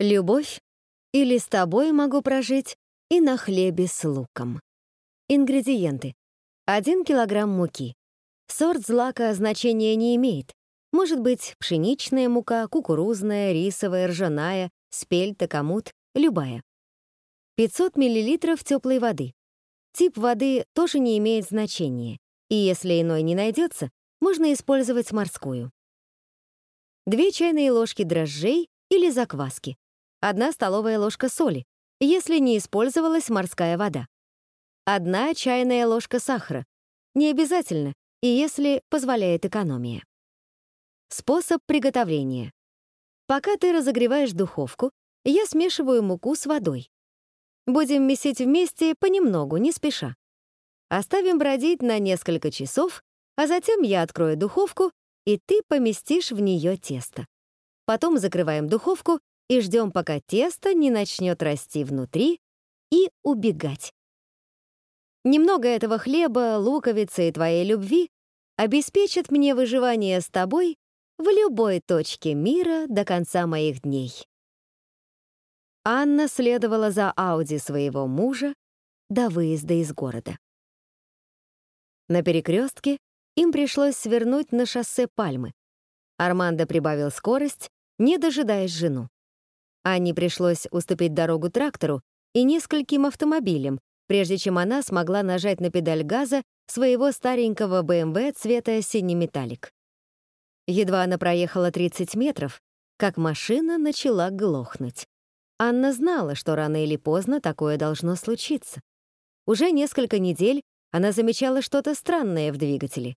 Любовь или с тобой могу прожить и на хлебе с луком. Ингредиенты. 1 килограмм муки. Сорт злака значения не имеет. Может быть пшеничная мука, кукурузная, рисовая, ржаная, спельта, комут, любая. 500 мл теплой воды. Тип воды тоже не имеет значения, и если иной не найдется, можно использовать морскую. 2 чайные ложки дрожжей или закваски, 1 столовая ложка соли, если не использовалась морская вода. 1 чайная ложка сахара. Не обязательно, и если позволяет экономия. Способ приготовления. Пока ты разогреваешь духовку, я смешиваю муку с водой. Будем месить вместе понемногу, не спеша. Оставим бродить на несколько часов, а затем я открою духовку, и ты поместишь в нее тесто. Потом закрываем духовку и ждем, пока тесто не начнет расти внутри и убегать. Немного этого хлеба, луковицы и твоей любви обеспечат мне выживание с тобой в любой точке мира до конца моих дней. Анна следовала за Ауди своего мужа до выезда из города. На перекрестке им пришлось свернуть на шоссе Пальмы. Армандо прибавил скорость, не дожидаясь жену. Анне пришлось уступить дорогу трактору и нескольким автомобилям, прежде чем она смогла нажать на педаль газа своего старенького BMW цвета синий металлик. Едва она проехала 30 метров, как машина начала глохнуть. Анна знала, что рано или поздно такое должно случиться. Уже несколько недель она замечала что-то странное в двигателе.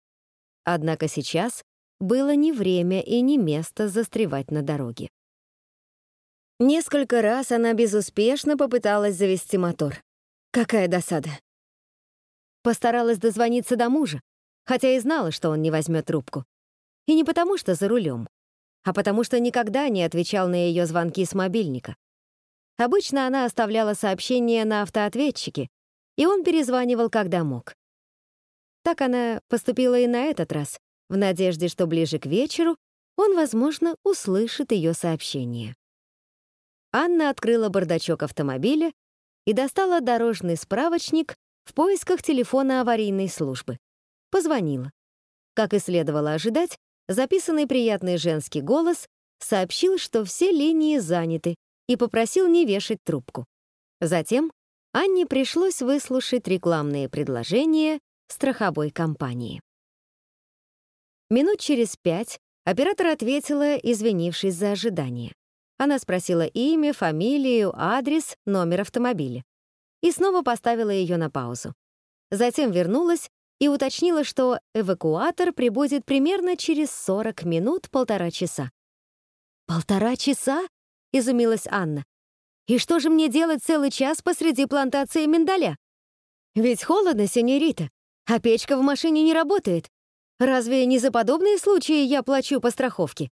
Однако сейчас было не время и не место застревать на дороге. Несколько раз она безуспешно попыталась завести мотор. Какая досада. Постаралась дозвониться до мужа, хотя и знала, что он не возьмет трубку. И не потому, что за рулем, а потому что никогда не отвечал на ее звонки с мобильника. Обычно она оставляла сообщения на автоответчике, и он перезванивал, когда мог. Так она поступила и на этот раз, в надежде, что ближе к вечеру он, возможно, услышит ее сообщение. Анна открыла бардачок автомобиля и достала дорожный справочник в поисках телефона аварийной службы. Позвонила. Как и следовало ожидать, записанный приятный женский голос сообщил, что все линии заняты, и попросил не вешать трубку. Затем Анне пришлось выслушать рекламные предложения страховой компании. Минут через пять оператор ответила, извинившись за ожидание. Она спросила имя, фамилию, адрес, номер автомобиля. И снова поставила ее на паузу. Затем вернулась и уточнила, что эвакуатор прибудет примерно через 40 минут полтора часа. «Полтора часа?» — изумилась Анна. «И что же мне делать целый час посреди плантации миндаля? Ведь холодно, сеньорита, а печка в машине не работает. Разве не за подобные случаи я плачу по страховке?»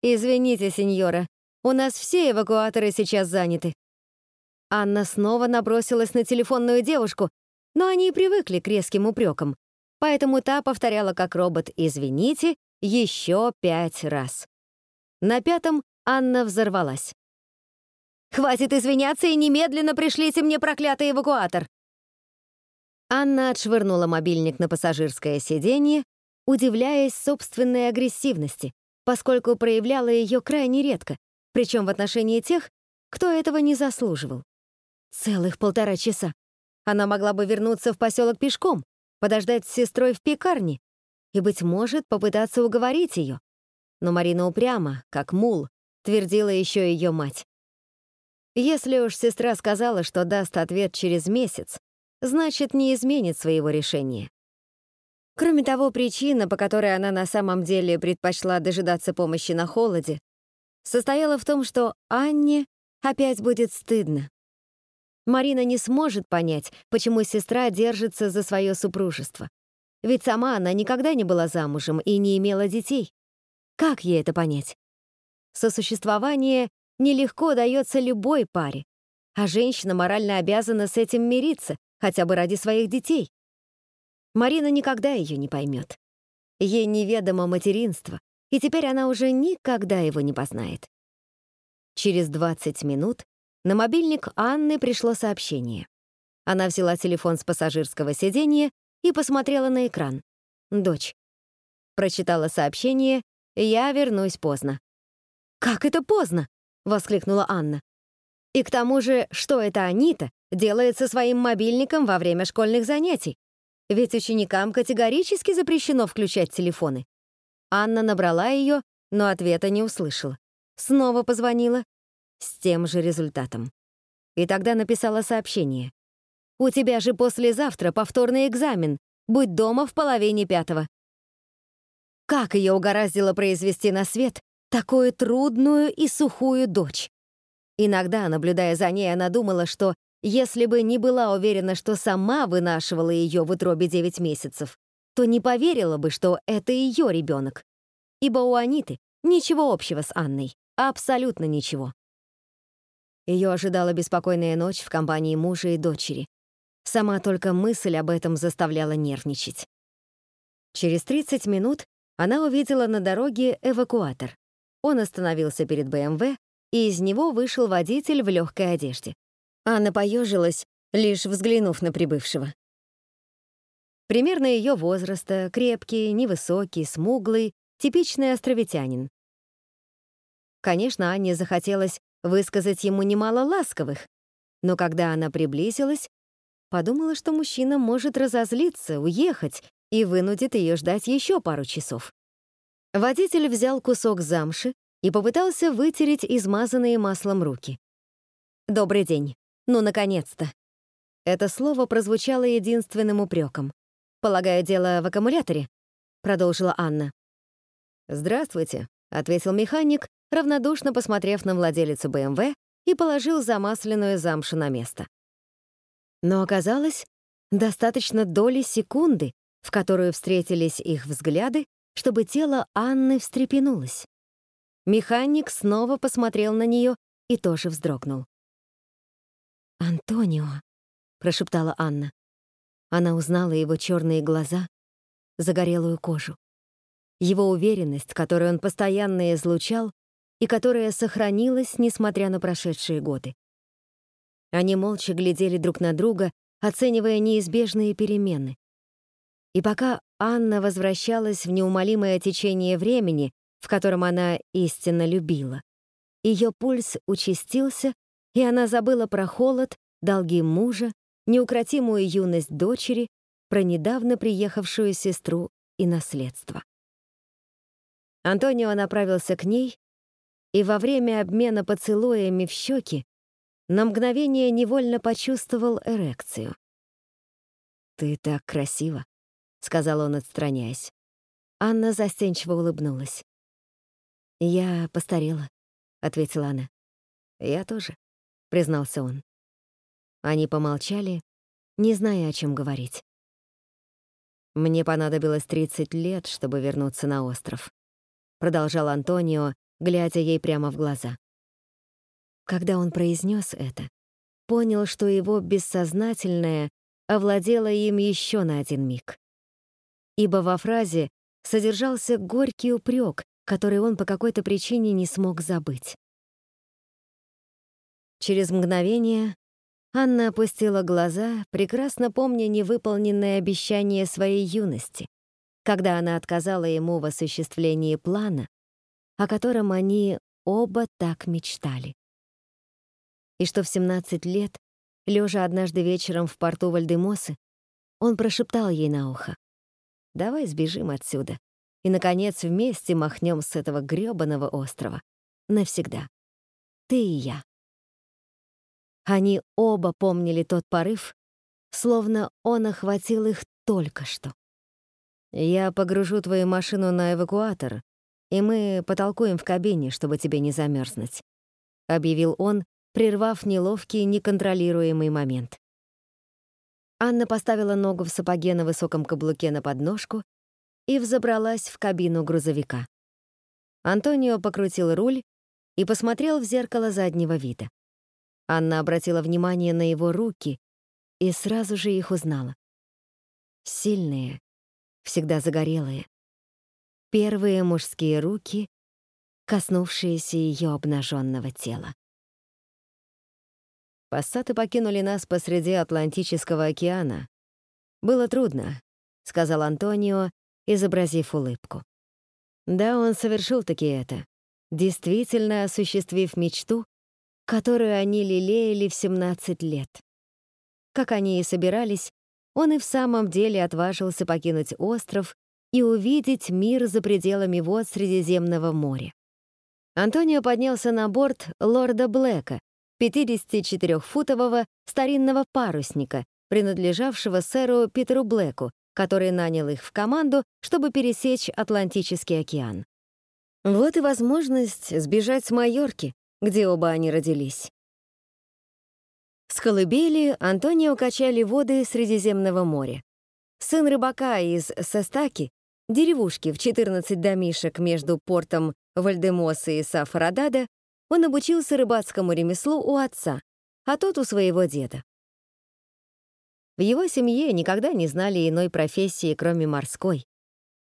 «Извините, сеньора, у нас все эвакуаторы сейчас заняты». Анна снова набросилась на телефонную девушку, но они привыкли к резким упрекам, поэтому та повторяла как робот «извините» еще пять раз. На пятом Анна взорвалась. «Хватит извиняться и немедленно пришлите мне проклятый эвакуатор!» Анна отшвырнула мобильник на пассажирское сиденье, удивляясь собственной агрессивности, поскольку проявляла ее крайне редко, причем в отношении тех, кто этого не заслуживал. Целых полтора часа. Она могла бы вернуться в поселок пешком, подождать с сестрой в пекарне и, быть может, попытаться уговорить ее. Но Марина упряма, как мул, твердила еще ее мать. Если уж сестра сказала, что даст ответ через месяц, значит, не изменит своего решения. Кроме того, причина, по которой она на самом деле предпочла дожидаться помощи на холоде, состояла в том, что Анне опять будет стыдно. Марина не сможет понять, почему сестра держится за свое супружество. Ведь сама она никогда не была замужем и не имела детей. Как ей это понять? Сосуществование нелегко дается любой паре, а женщина морально обязана с этим мириться, хотя бы ради своих детей. Марина никогда ее не поймет. Ей неведомо материнство, и теперь она уже никогда его не познает. Через 20 минут на мобильник Анны пришло сообщение. Она взяла телефон с пассажирского сиденья и посмотрела на экран. «Дочь». Прочитала сообщение «Я вернусь поздно». «Как это поздно?» — воскликнула Анна. «И к тому же, что это Анита делает со своим мобильником во время школьных занятий? Ведь ученикам категорически запрещено включать телефоны». Анна набрала ее, но ответа не услышала. Снова позвонила с тем же результатом. И тогда написала сообщение. «У тебя же послезавтра повторный экзамен. Будь дома в половине пятого». Как ее угораздило произвести на свет такую трудную и сухую дочь? Иногда, наблюдая за ней, она думала, что если бы не была уверена, что сама вынашивала ее в утробе 9 месяцев, то не поверила бы, что это ее ребенок. Ибо у Аниты ничего общего с Анной. Абсолютно ничего. Ее ожидала беспокойная ночь в компании мужа и дочери. Сама только мысль об этом заставляла нервничать. Через 30 минут она увидела на дороге эвакуатор. Он остановился перед БМВ, и из него вышел водитель в легкой одежде. Анна поежилась, лишь взглянув на прибывшего. Примерно ее возраста, крепкий, невысокий, смуглый, типичный островитянин. Конечно, Анне захотелось высказать ему немало ласковых, но когда она приблизилась, подумала, что мужчина может разозлиться, уехать и вынудит ее ждать еще пару часов. Водитель взял кусок замши и попытался вытереть измазанные маслом руки. «Добрый день. Ну, наконец-то!» Это слово прозвучало единственным упреком. «Полагаю, дело в аккумуляторе?» — продолжила Анна. «Здравствуйте», — ответил механик равнодушно посмотрев на владелицу БМВ и положил замасленную замшу на место. Но оказалось, достаточно доли секунды, в которую встретились их взгляды, чтобы тело Анны встрепенулось. Механик снова посмотрел на нее и тоже вздрогнул. «Антонио», — прошептала Анна. Она узнала его черные глаза, загорелую кожу. Его уверенность, которую он постоянно излучал, и которая сохранилась, несмотря на прошедшие годы. Они молча глядели друг на друга, оценивая неизбежные перемены. И пока Анна возвращалась в неумолимое течение времени, в котором она истинно любила, ее пульс участился, и она забыла про холод, долги мужа, неукротимую юность дочери, про недавно приехавшую сестру и наследство. Антонио направился к ней, и во время обмена поцелуями в щеки на мгновение невольно почувствовал эрекцию. «Ты так красива», — сказал он, отстраняясь. Анна застенчиво улыбнулась. «Я постарела», — ответила она. «Я тоже», — признался он. Они помолчали, не зная, о чем говорить. «Мне понадобилось 30 лет, чтобы вернуться на остров», — продолжал Антонио, глядя ей прямо в глаза. Когда он произнес это, понял, что его бессознательное овладело им еще на один миг. Ибо во фразе содержался горький упрек, который он по какой-то причине не смог забыть. Через мгновение Анна опустила глаза, прекрасно помня невыполненное обещание своей юности, когда она отказала ему в осуществлении плана, о котором они оба так мечтали. И что в 17 лет, лежа однажды вечером в порту Вальдемосы, он прошептал ей на ухо, «Давай сбежим отсюда и, наконец, вместе махнем с этого грёбаного острова. Навсегда. Ты и я». Они оба помнили тот порыв, словно он охватил их только что. «Я погружу твою машину на эвакуатор и мы потолкуем в кабине, чтобы тебе не замерзнуть», — объявил он, прервав неловкий, неконтролируемый момент. Анна поставила ногу в сапоге на высоком каблуке на подножку и взобралась в кабину грузовика. Антонио покрутил руль и посмотрел в зеркало заднего вида. Анна обратила внимание на его руки и сразу же их узнала. Сильные, всегда загорелые, Первые мужские руки коснувшиеся ее обнаженного тела. Пассаты покинули нас посреди Атлантического океана. Было трудно, сказал Антонио, изобразив улыбку. Да, он совершил таки это, действительно осуществив мечту, которую они лелеяли в 17 лет. Как они и собирались, он и в самом деле отважился покинуть остров и увидеть мир за пределами вод Средиземного моря. Антонио поднялся на борт лорда Блэка, 54-футового старинного парусника, принадлежавшего сэру Питеру Блэку, который нанял их в команду, чтобы пересечь Атлантический океан. Вот и возможность сбежать с Майорки, где оба они родились. С колыбели Антонио качали воды Средиземного моря. Сын рыбака из Сестаки, деревушки в 14 домишек между портом Вальдемоса и Сафарадада, он обучился рыбацкому ремеслу у отца, а тот у своего деда. В его семье никогда не знали иной профессии, кроме морской.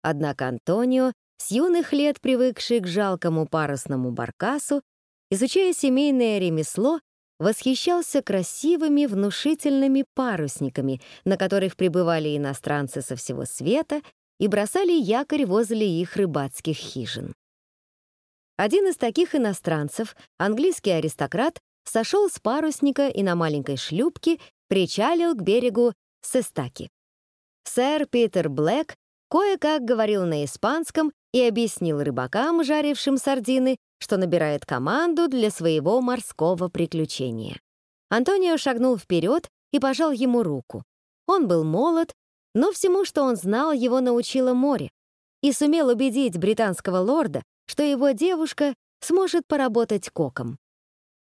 Однако Антонио, с юных лет привыкший к жалкому парусному баркасу, изучая семейное ремесло, восхищался красивыми внушительными парусниками, на которых прибывали иностранцы со всего света и бросали якорь возле их рыбацких хижин. Один из таких иностранцев, английский аристократ, сошел с парусника и на маленькой шлюпке причалил к берегу Сестаки. Сэр Питер Блэк кое-как говорил на испанском и объяснил рыбакам, жарившим сардины, что набирает команду для своего морского приключения. Антонио шагнул вперед и пожал ему руку. Он был молод, но всему, что он знал, его научило море, и сумел убедить британского лорда, что его девушка сможет поработать коком.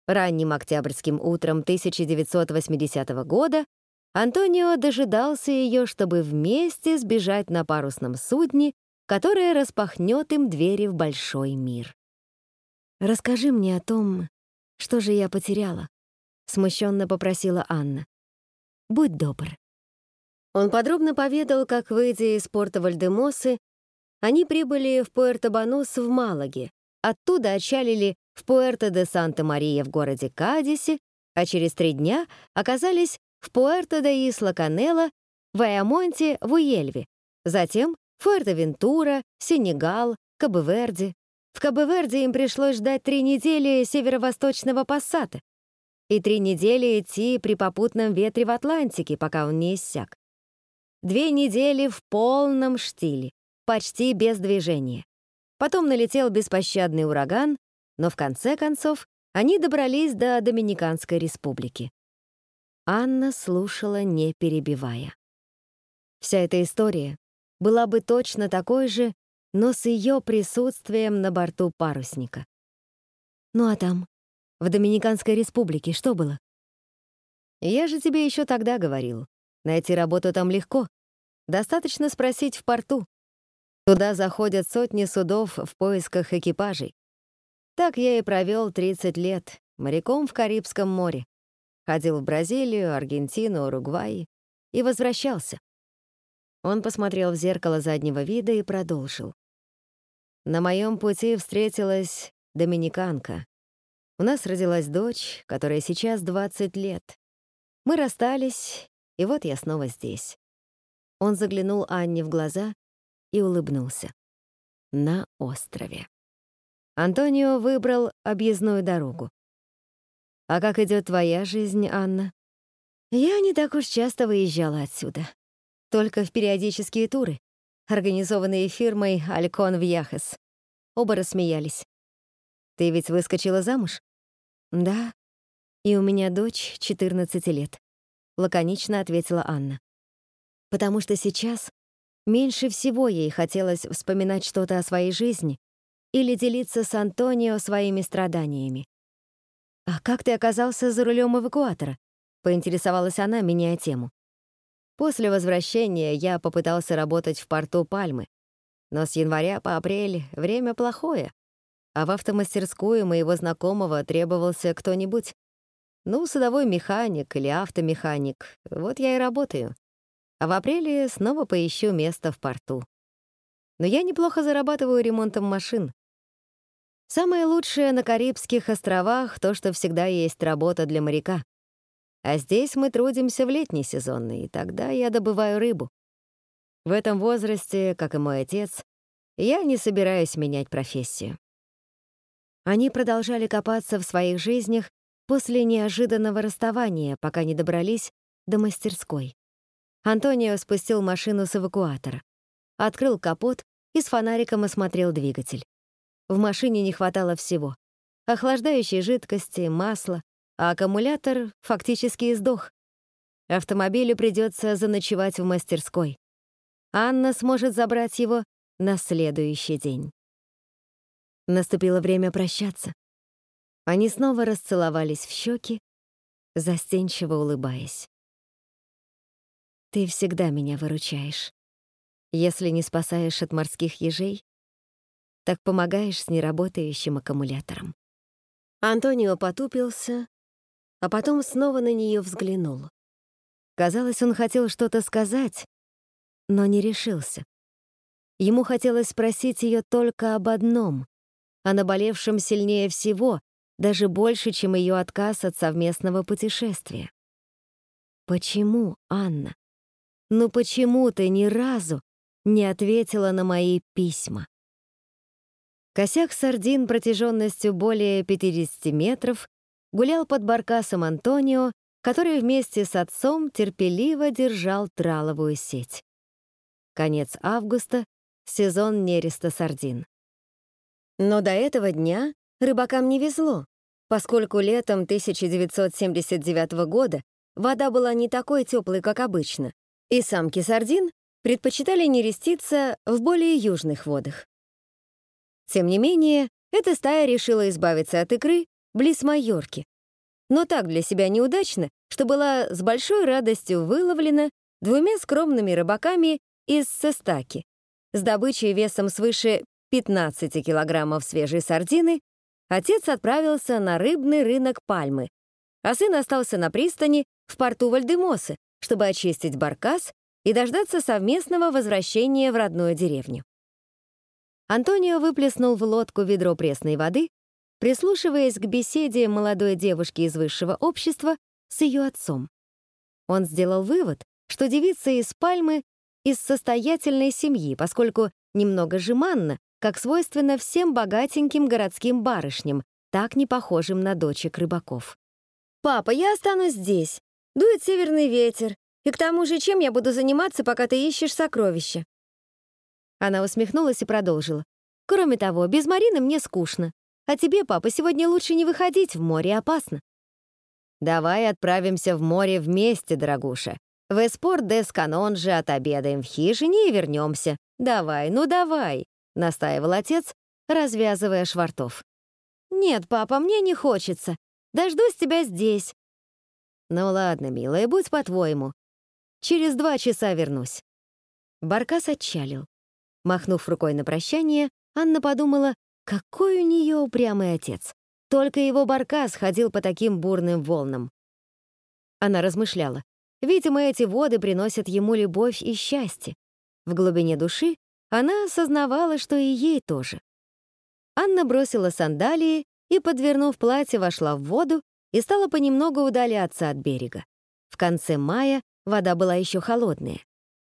Ранним октябрьским утром 1980 года Антонио дожидался ее, чтобы вместе сбежать на парусном судне, которое распахнет им двери в большой мир. «Расскажи мне о том, что же я потеряла», — смущенно попросила Анна. «Будь добр». Он подробно поведал, как, выйдя из порта Вальдемосы, они прибыли в Пуэрто-Банус в Малаге, оттуда отчалили в Пуэрто-де-Санта-Мария в городе Кадисе, а через три дня оказались в Пуэрто-де-Исла-Канела, в Айамонте, в Уельве, затем Фуэрто-Вентура, Сенегал, Кабо-Верде. В Кабо-Верде им пришлось ждать три недели северо-восточного пассата и три недели идти при попутном ветре в Атлантике, пока он не иссяк. Две недели в полном штиле почти без движения. Потом налетел беспощадный ураган, но в конце концов они добрались до Доминиканской республики. Анна слушала, не перебивая. Вся эта история была бы точно такой же, но с ее присутствием на борту парусника. Ну а там, в Доминиканской республике, что было? Я же тебе еще тогда говорил. Найти работу там легко. Достаточно спросить в порту. Туда заходят сотни судов в поисках экипажей. Так я и провел 30 лет, моряком в Карибском море. Ходил в Бразилию, Аргентину, Уругвай и возвращался. Он посмотрел в зеркало заднего вида и продолжил. На моем пути встретилась доминиканка. У нас родилась дочь, которая сейчас 20 лет. Мы расстались, и вот я снова здесь. Он заглянул Анне в глаза и улыбнулся. На острове. Антонио выбрал объездную дорогу. «А как идет твоя жизнь, Анна?» «Я не так уж часто выезжала отсюда. Только в периодические туры, организованные фирмой «Алькон Вьяхес». Оба рассмеялись. «Ты ведь выскочила замуж?» «Да. И у меня дочь 14 лет», — лаконично ответила Анна. «Потому что сейчас Меньше всего ей хотелось вспоминать что-то о своей жизни или делиться с Антонио своими страданиями. «А как ты оказался за рулем эвакуатора?» — поинтересовалась она, меняя тему. После возвращения я попытался работать в порту Пальмы, но с января по апрель время плохое, а в автомастерскую моего знакомого требовался кто-нибудь. Ну, садовой механик или автомеханик, вот я и работаю а в апреле снова поищу место в порту. Но я неплохо зарабатываю ремонтом машин. Самое лучшее на Карибских островах — то, что всегда есть работа для моряка. А здесь мы трудимся в летний сезон, и тогда я добываю рыбу. В этом возрасте, как и мой отец, я не собираюсь менять профессию. Они продолжали копаться в своих жизнях после неожиданного расставания, пока не добрались до мастерской. Антонио спустил машину с эвакуатора, открыл капот и с фонариком осмотрел двигатель. В машине не хватало всего. Охлаждающей жидкости, масла, а аккумулятор фактически издох. Автомобилю придется заночевать в мастерской. Анна сможет забрать его на следующий день. Наступило время прощаться. Они снова расцеловались в щеки, застенчиво улыбаясь. «Ты всегда меня выручаешь. Если не спасаешь от морских ежей, так помогаешь с неработающим аккумулятором». Антонио потупился, а потом снова на нее взглянул. Казалось, он хотел что-то сказать, но не решился. Ему хотелось спросить ее только об одном, о наболевшем сильнее всего, даже больше, чем ее отказ от совместного путешествия. «Почему, Анна? Ну почему ты ни разу не ответила на мои письма?» Косяк сардин протяженностью более 50 метров гулял под баркасом Антонио, который вместе с отцом терпеливо держал траловую сеть. Конец августа — сезон нереста сардин. Но до этого дня рыбакам не везло, поскольку летом 1979 года вода была не такой теплой, как обычно, и самки сардин предпочитали нереститься в более южных водах. Тем не менее, эта стая решила избавиться от икры близ Майорки, но так для себя неудачно, что была с большой радостью выловлена двумя скромными рыбаками из Сестаки с добычей весом свыше 15 килограммов свежей сардины, отец отправился на рыбный рынок Пальмы, а сын остался на пристани в порту Вальдемосы, чтобы очистить баркас и дождаться совместного возвращения в родную деревню. Антонио выплеснул в лодку ведро пресной воды, прислушиваясь к беседе молодой девушки из высшего общества с ее отцом. Он сделал вывод, что девица из Пальмы из состоятельной семьи, поскольку немного жеманна, как свойственно всем богатеньким городским барышням, так не похожим на дочек рыбаков. «Папа, я останусь здесь. Дует северный ветер. И к тому же, чем я буду заниматься, пока ты ищешь сокровища?» Она усмехнулась и продолжила. «Кроме того, без Марины мне скучно. А тебе, папа, сегодня лучше не выходить в море, опасно». «Давай отправимся в море вместе, дорогуша. В эспорт дес канон же отобедаем в хижине и вернемся. Давай, ну давай!» — настаивал отец, развязывая швартов. «Нет, папа, мне не хочется. Дождусь тебя здесь». «Ну ладно, милая, будь по-твоему. Через два часа вернусь». Баркас отчалил. Махнув рукой на прощание, Анна подумала, какой у нее упрямый отец. Только его баркас ходил по таким бурным волнам. Она размышляла. Видимо, эти воды приносят ему любовь и счастье. В глубине души она осознавала, что и ей тоже. Анна бросила сандалии и, подвернув платье, вошла в воду и стала понемногу удаляться от берега. В конце мая вода была еще холодная.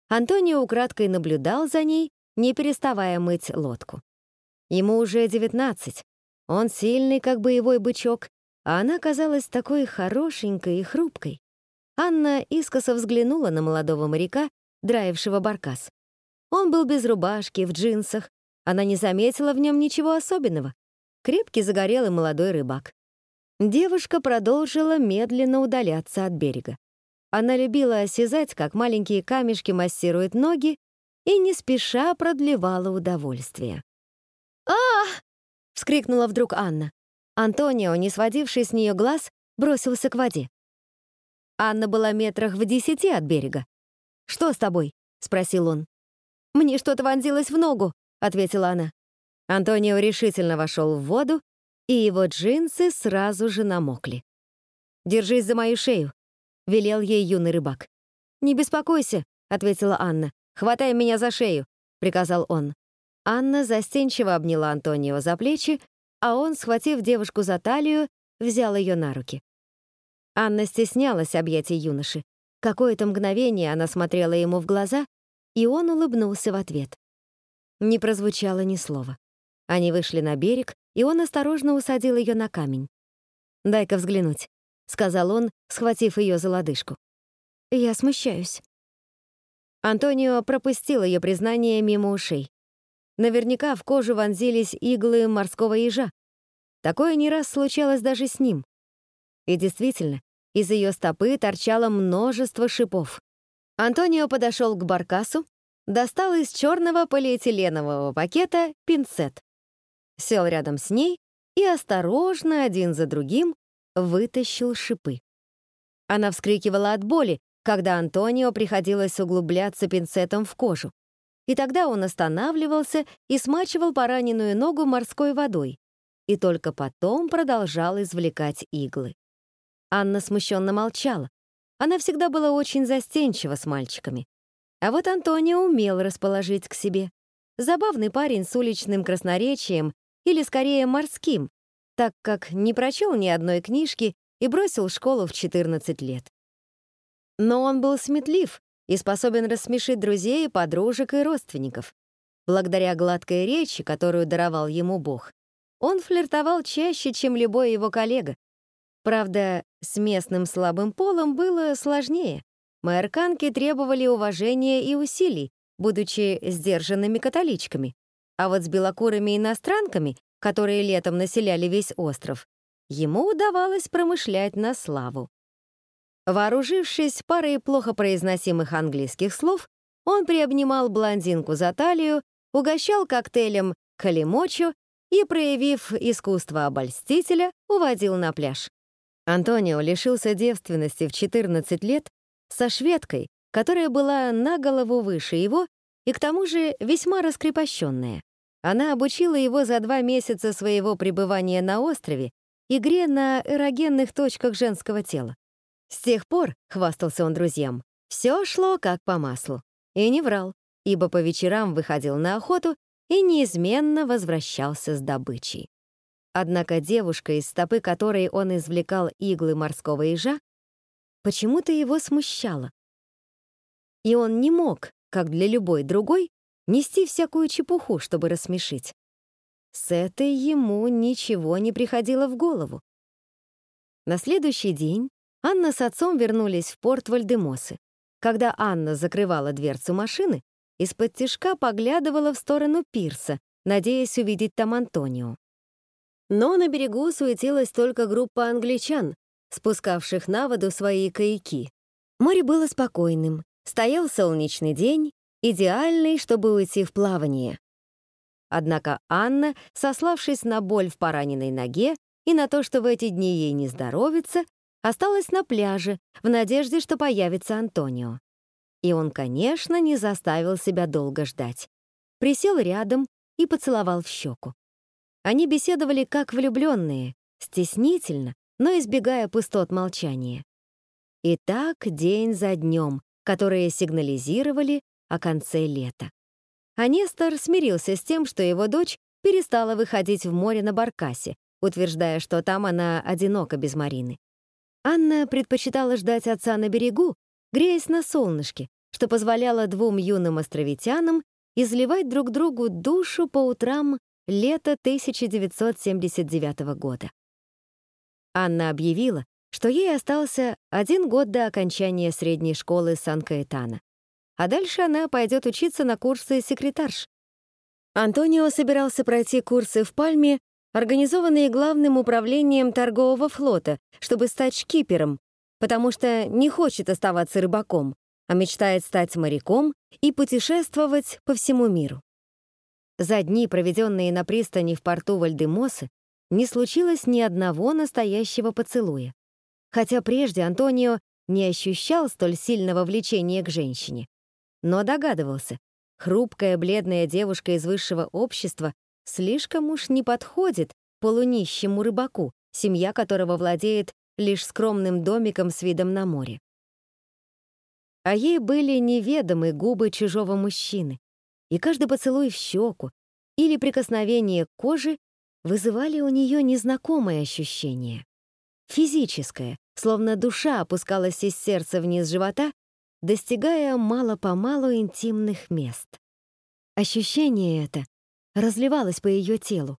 Антонио украдкой наблюдал за ней, не переставая мыть лодку. Ему уже 19. Он сильный, как боевой бычок, а она казалась такой хорошенькой и хрупкой. Анна искоса взглянула на молодого моряка, драившего баркас. Он был без рубашки, в джинсах. Она не заметила в нем ничего особенного. Крепкий загорелый молодой рыбак. Девушка продолжила медленно удаляться от берега. Она любила осязать, как маленькие камешки массируют ноги, и не спеша продлевала удовольствие. Вскрикнула вдруг Анна. Антонио, не сводивший с нее глаз, бросился к воде. Анна была метрах в десяти от берега. «Что с тобой?» — спросил он. «Мне что-то вонзилось в ногу», — ответила она. Антонио решительно вошел в воду, и его джинсы сразу же намокли. «Держись за мою шею», — велел ей юный рыбак. «Не беспокойся», — ответила Анна. «Хватай меня за шею», — приказал он. Анна застенчиво обняла Антонио за плечи, а он, схватив девушку за талию, взял ее на руки. Анна стеснялась объятий юноши. Какое-то мгновение она смотрела ему в глаза, и он улыбнулся в ответ. Не прозвучало ни слова. Они вышли на берег, и он осторожно усадил ее на камень. «Дай-ка взглянуть», — сказал он, схватив ее за лодыжку. «Я смущаюсь». Антонио пропустил ее признание мимо ушей. Наверняка в кожу вонзились иглы морского ежа. Такое не раз случалось даже с ним. И действительно, из ее стопы торчало множество шипов. Антонио подошел к баркасу, достал из черного полиэтиленового пакета пинцет, сел рядом с ней и осторожно один за другим вытащил шипы. Она вскрикивала от боли, когда Антонио приходилось углубляться пинцетом в кожу. И тогда он останавливался и смачивал пораненную ногу морской водой, и только потом продолжал извлекать иглы. Анна смущенно молчала. Она всегда была очень застенчива с мальчиками. А вот Антонио умел расположить к себе. Забавный парень с уличным красноречием, или скорее морским, так как не прочел ни одной книжки и бросил школу в 14 лет. Но он был сметлив и способен рассмешить друзей, подружек и родственников. Благодаря гладкой речи, которую даровал ему Бог, он флиртовал чаще, чем любой его коллега, Правда, с местным слабым полом было сложнее. Майорканки требовали уважения и усилий, будучи сдержанными католичками. А вот с белокурыми иностранками, которые летом населяли весь остров, ему удавалось промышлять на славу. Вооружившись парой плохо произносимых английских слов, он приобнимал блондинку за талию, угощал коктейлем калимочу и, проявив искусство обольстителя, уводил на пляж. Антонио лишился девственности в 14 лет со шведкой, которая была на голову выше его и к тому же весьма раскрепощенная. Она обучила его за два месяца своего пребывания на острове игре на эрогенных точках женского тела. С тех пор, хвастался он друзьям, все шло как по маслу. И не врал, ибо по вечерам выходил на охоту и неизменно возвращался с добычей. Однако девушка, из стопы которой он извлекал иглы морского ежа, почему-то его смущала. И он не мог, как для любой другой, нести всякую чепуху, чтобы рассмешить. С этой ему ничего не приходило в голову. На следующий день Анна с отцом вернулись в порт Вальдемосы. Когда Анна закрывала дверцу машины, из-под тишка поглядывала в сторону пирса, надеясь увидеть там Антонио. Но на берегу суетилась только группа англичан, спускавших на воду свои каяки. Море было спокойным, стоял солнечный день, идеальный, чтобы уйти в плавание. Однако Анна, сославшись на боль в пораненной ноге и на то, что в эти дни ей не здоровится, осталась на пляже в надежде, что появится Антонио. И он, конечно, не заставил себя долго ждать. Присел рядом и поцеловал в щеку. Они беседовали как влюбленные, стеснительно, но избегая пустот молчания. И так день за днем, которые сигнализировали о конце лета. А Нестор смирился с тем, что его дочь перестала выходить в море на баркасе, утверждая, что там она одинока без Марины. Анна предпочитала ждать отца на берегу, греясь на солнышке, что позволяло двум юным островитянам изливать друг другу душу по утрам лето 1979 года. Анна объявила, что ей остался один год до окончания средней школы Сан-Каэтана, а дальше она пойдет учиться на курсы секретарш. Антонио собирался пройти курсы в Пальме, организованные главным управлением торгового флота, чтобы стать шкипером, потому что не хочет оставаться рыбаком, а мечтает стать моряком и путешествовать по всему миру. За дни, проведенные на пристани в порту Вальдемосы, не случилось ни одного настоящего поцелуя. Хотя прежде Антонио не ощущал столь сильного влечения к женщине. Но догадывался, хрупкая бледная девушка из высшего общества слишком уж не подходит полунищему рыбаку, семья которого владеет лишь скромным домиком с видом на море. А ей были неведомы губы чужого мужчины, и каждый поцелуй в щеку или прикосновение к коже вызывали у нее незнакомое ощущение. Физическое, словно душа опускалась из сердца вниз живота, достигая мало-помалу интимных мест. Ощущение это разливалось по ее телу,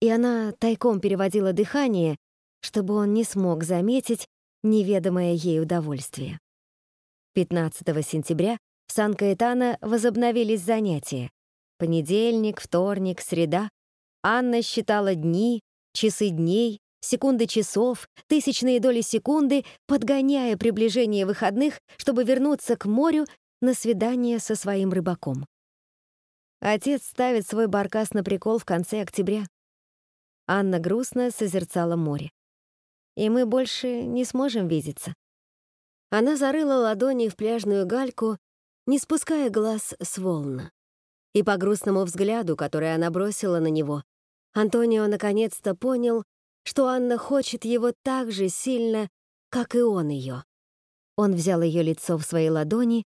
и она тайком переводила дыхание, чтобы он не смог заметить неведомое ей удовольствие. 15 сентября в Сан-Каэтано возобновились занятия. Понедельник, вторник, среда. Анна считала дни, часы дней, секунды часов, тысячные доли секунды, подгоняя приближение выходных, чтобы вернуться к морю на свидание со своим рыбаком. Отец ставит свой баркас на прикол в конце октября. Анна грустно созерцала море. И мы больше не сможем видеться. Она зарыла ладони в пляжную гальку, не спуская глаз с волна. И по грустному взгляду, который она бросила на него, Антонио наконец-то понял, что Анна хочет его так же сильно, как и он ее. Он взял ее лицо в свои ладони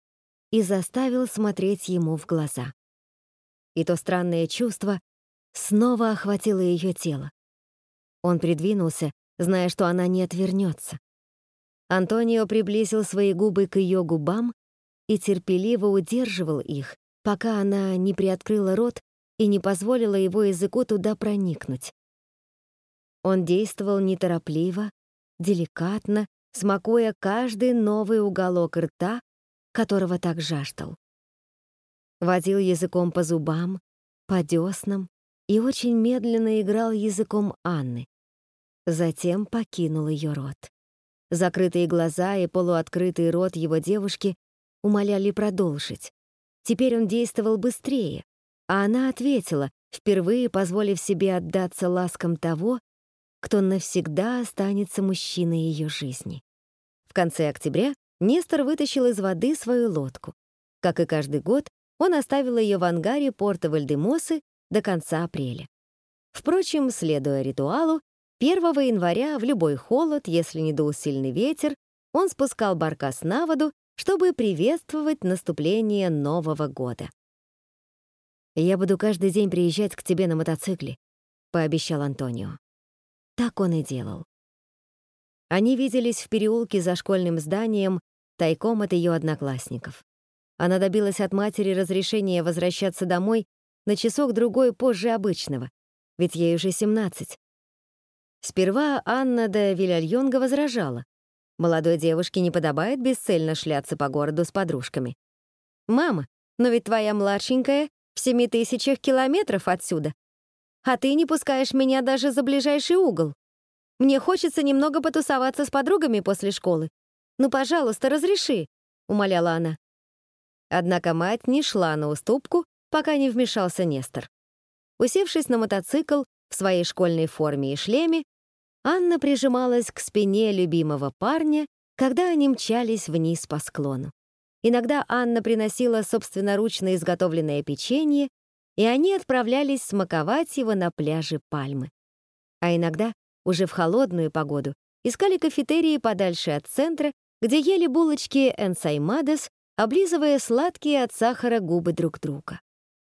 и заставил смотреть ему в глаза. И то странное чувство снова охватило ее тело. Он придвинулся, зная, что она не отвернется. Антонио приблизил свои губы к ее губам и терпеливо удерживал их, пока она не приоткрыла рот и не позволила его языку туда проникнуть. Он действовал неторопливо, деликатно, смакуя каждый новый уголок рта, которого так жаждал. Водил языком по зубам, по деснам и очень медленно играл языком Анны. Затем покинул ее рот. Закрытые глаза и полуоткрытый рот его девушки умоляли продолжить. Теперь он действовал быстрее, а она ответила, впервые позволив себе отдаться ласкам того, кто навсегда останется мужчиной ее жизни. В конце октября Нестор вытащил из воды свою лодку. Как и каждый год, он оставил ее в ангаре порта Вальдемосы до конца апреля. Впрочем, следуя ритуалу, 1 января в любой холод, если не дул сильный ветер, он спускал баркас на воду, чтобы приветствовать наступление Нового года. «Я буду каждый день приезжать к тебе на мотоцикле», — пообещал Антонио. Так он и делал. Они виделись в переулке за школьным зданием, тайком от ее одноклассников. Она добилась от матери разрешения возвращаться домой на часок-другой позже обычного, ведь ей уже 17. Сперва Анна де Вильальонга возражала. Молодой девушке не подобает бесцельно шляться по городу с подружками. «Мама, но ведь твоя младшенькая в семи тысячах километров отсюда а ты не пускаешь меня даже за ближайший угол. Мне хочется немного потусоваться с подругами после школы. Ну, пожалуйста, разреши», — умоляла она. Однако мать не шла на уступку, пока не вмешался Нестор. Усевшись на мотоцикл в своей школьной форме и шлеме, Анна прижималась к спине любимого парня, когда они мчались вниз по склону. Иногда Анна приносила собственноручно изготовленное печенье и они отправлялись смаковать его на пляже Пальмы. А иногда, уже в холодную погоду, искали кафетерии подальше от центра, где ели булочки энсаймадес, облизывая сладкие от сахара губы друг друга.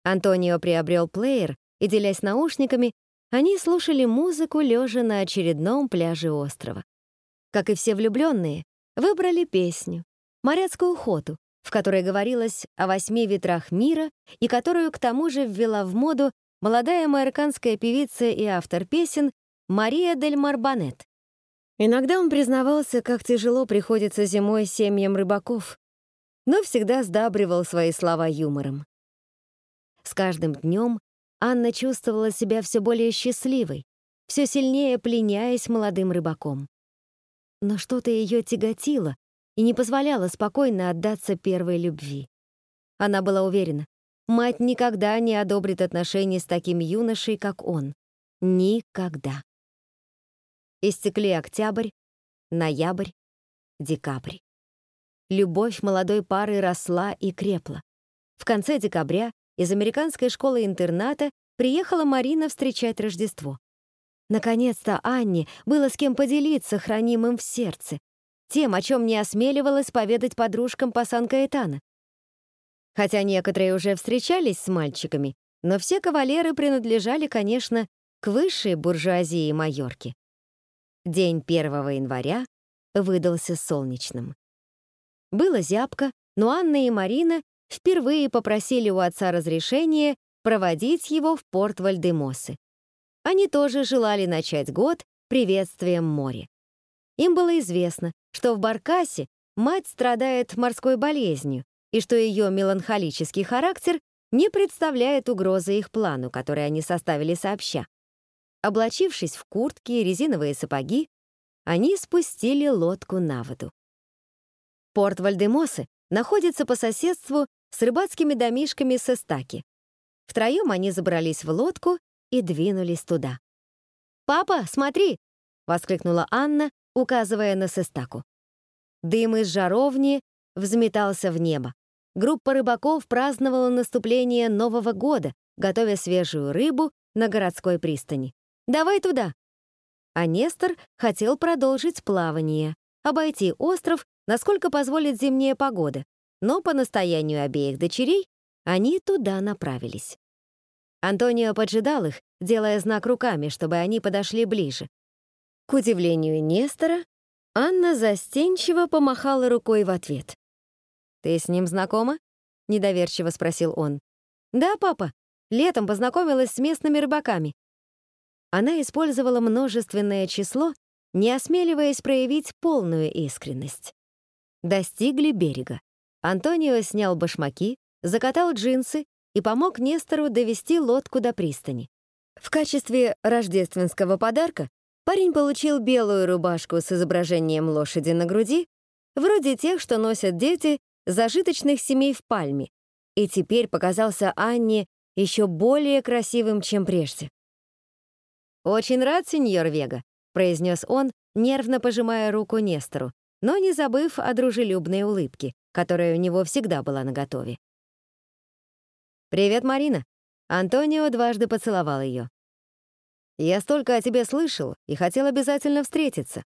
Антонио приобрел плеер, и, делясь наушниками, они слушали музыку, лежа на очередном пляже острова. Как и все влюбленные, выбрали песню «Моряцкую охоту», в которой говорилось о восьми ветрах мира и которую к тому же ввела в моду молодая американская певица и автор песен Мария Дель Марбанет. Иногда он признавался, как тяжело приходится зимой семьям рыбаков, но всегда сдабривал свои слова юмором. С каждым днем Анна чувствовала себя все более счастливой, все сильнее пленяясь молодым рыбаком. Но что-то ее тяготило, и не позволяла спокойно отдаться первой любви. Она была уверена, мать никогда не одобрит отношения с таким юношей, как он. Никогда. Истекли октябрь, ноябрь, декабрь. Любовь молодой пары росла и крепла. В конце декабря из американской школы-интерната приехала Марина встречать Рождество. Наконец-то Анне было с кем поделиться хранимым в сердце, тем, о чем не осмеливалась поведать подружкам по Сан-Каэтано. Хотя некоторые уже встречались с мальчиками, но все кавалеры принадлежали, конечно, к высшей буржуазии Майорки. День 1 января выдался солнечным. Было зябко, но Анна и Марина впервые попросили у отца разрешения проводить его в порт Вальдемосы. Они тоже желали начать год приветствием моря. Им было известно, что в Баркасе мать страдает морской болезнью и что ее меланхолический характер не представляет угрозы их плану, который они составили сообща. Облачившись в куртки и резиновые сапоги, они спустили лодку на воду. Порт Вальдемосы находится по соседству с рыбацкими домишками Сестаки. Втроем они забрались в лодку и двинулись туда. «Папа, смотри!» — воскликнула Анна, указывая на Сестаку. Дым из жаровни взметался в небо. Группа рыбаков праздновала наступление Нового года, готовя свежую рыбу на городской пристани. «Давай туда!» А Нестор хотел продолжить плавание, обойти остров, насколько позволит зимняя погода, но по настоянию обеих дочерей они туда направились. Антонио поджидал их, делая знак руками, чтобы они подошли ближе. К удивлению Нестора, Анна застенчиво помахала рукой в ответ. «Ты с ним знакома?» — недоверчиво спросил он. «Да, папа. Летом познакомилась с местными рыбаками». Она использовала множественное число, не осмеливаясь проявить полную искренность. Достигли берега. Антонио снял башмаки, закатал джинсы и помог Нестору довести лодку до пристани. В качестве рождественского подарка парень получил белую рубашку с изображением лошади на груди, вроде тех, что носят дети зажиточных семей в Пальме, и теперь показался Анне еще более красивым, чем прежде. «Очень рад, сеньор Вега», — произнес он, нервно пожимая руку Нестору, но не забыв о дружелюбной улыбке, которая у него всегда была наготове. «Привет, Марина!» Антонио дважды поцеловал ее. «Я столько о тебе слышал и хотел обязательно встретиться».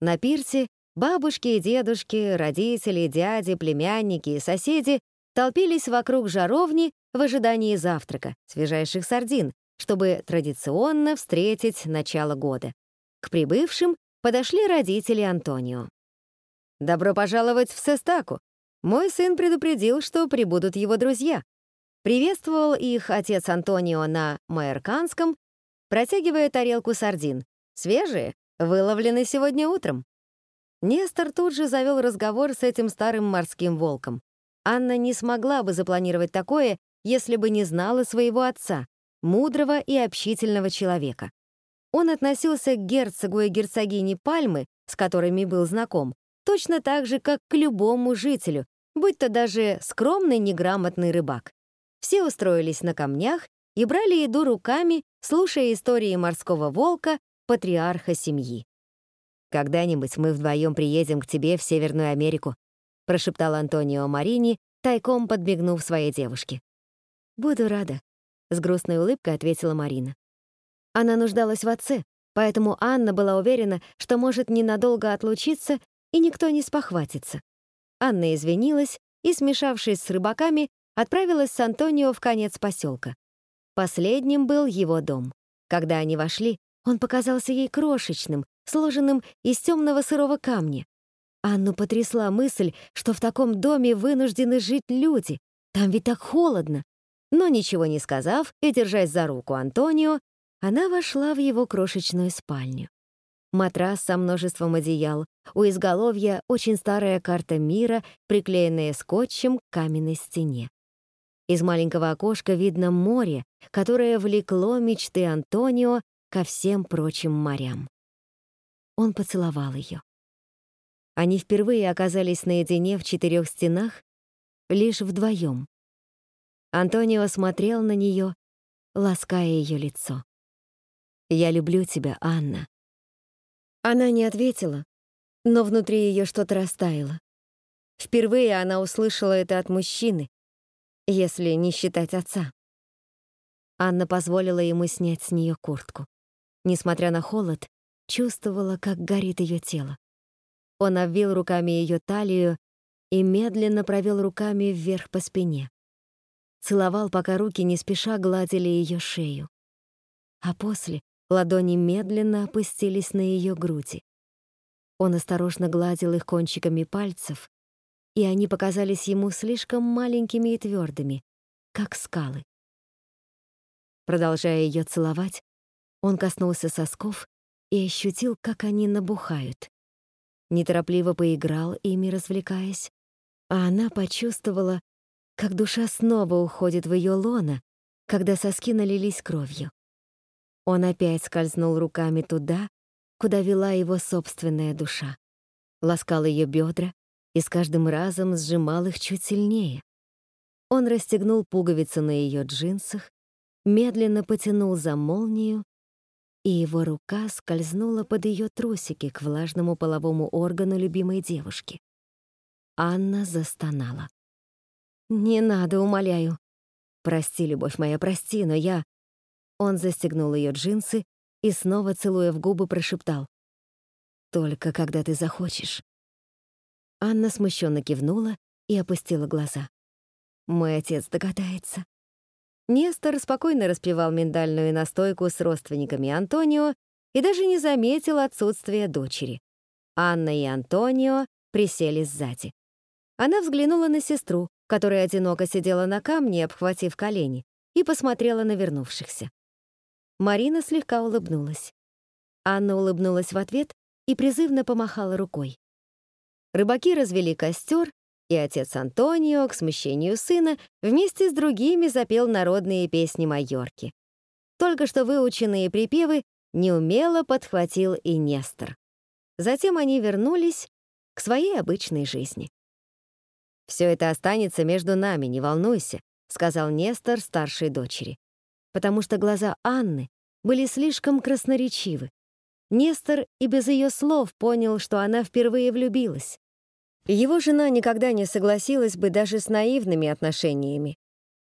На пирсе бабушки и дедушки, родители, дяди, племянники и соседи толпились вокруг жаровни в ожидании завтрака, свежайших сардин, чтобы традиционно встретить начало года. К прибывшим подошли родители Антонио. «Добро пожаловать в Сестаку. Мой сын предупредил, что прибудут его друзья. Приветствовал их отец Антонио на майорканском, протягивая тарелку сардин. Свежие, выловлены сегодня утром. Нестор тут же завел разговор с этим старым морским волком. Анна не смогла бы запланировать такое, если бы не знала своего отца, мудрого и общительного человека. Он относился к герцогу и герцогине Пальмы, с которыми был знаком, точно так же, как к любому жителю, будь то даже скромный неграмотный рыбак. Все устроились на камнях и брали еду руками, слушая истории морского волка, патриарха семьи. «Когда-нибудь мы вдвоем приедем к тебе в Северную Америку», прошептал Антонио Марини, тайком подбегнув своей девушке. «Буду рада», — с грустной улыбкой ответила Марина. Она нуждалась в отце, поэтому Анна была уверена, что может ненадолго отлучиться, и никто не спохватится. Анна извинилась и, смешавшись с рыбаками, отправилась с Антонио в конец поселка. Последним был его дом. Когда они вошли, он показался ей крошечным, сложенным из темного сырого камня. Анну потрясла мысль, что в таком доме вынуждены жить люди. Там ведь так холодно. Но ничего не сказав и держась за руку Антонио, она вошла в его крошечную спальню. Матрас со множеством одеял, у изголовья очень старая карта мира, приклеенная скотчем к каменной стене. Из маленького окошка видно море, которое влекло мечты Антонио ко всем прочим морям. Он поцеловал ее. Они впервые оказались наедине в четырех стенах, лишь вдвоем. Антонио смотрел на нее, лаская ее лицо. «Я люблю тебя, Анна». Она не ответила, но внутри ее что-то растаяло. Впервые она услышала это от мужчины, если не считать отца. Анна позволила ему снять с нее куртку. Несмотря на холод, чувствовала, как горит ее тело. Он обвил руками ее талию и медленно провел руками вверх по спине. Целовал, пока руки не спеша гладили ее шею. а после ладони медленно опустились на ее груди. Он осторожно гладил их кончиками пальцев, и они показались ему слишком маленькими и твердыми, как скалы. Продолжая ее целовать, он коснулся сосков и ощутил, как они набухают. Неторопливо поиграл ими, развлекаясь, а она почувствовала, как душа снова уходит в ее лоно, когда соски налились кровью. Он опять скользнул руками туда, куда вела его собственная душа. Ласкал ее бедра и с каждым разом сжимал их чуть сильнее. Он расстегнул пуговицы на ее джинсах, медленно потянул за молнию, и его рука скользнула под ее трусики к влажному половому органу любимой девушки. Анна застонала. «Не надо, умоляю. Прости, любовь моя, прости, но я...» Он застегнул ее джинсы и снова, целуя в губы, прошептал. «Только когда ты захочешь». Анна смущенно кивнула и опустила глаза. «Мой отец догадается». Нестор спокойно распивал миндальную настойку с родственниками Антонио и даже не заметил отсутствия дочери. Анна и Антонио присели сзади. Она взглянула на сестру, которая одиноко сидела на камне, обхватив колени, и посмотрела на вернувшихся. Марина слегка улыбнулась. Анна улыбнулась в ответ и призывно помахала рукой. Рыбаки развели костер, и отец Антонио, к смущению сына, вместе с другими запел народные песни Майорки. Только что выученные припевы неумело подхватил и Нестор. Затем они вернулись к своей обычной жизни. «Все это останется между нами, не волнуйся», — сказал Нестор старшей дочери. Потому что глаза Анны были слишком красноречивы. Нестор и без ее слов понял, что она впервые влюбилась. Его жена никогда не согласилась бы даже с наивными отношениями.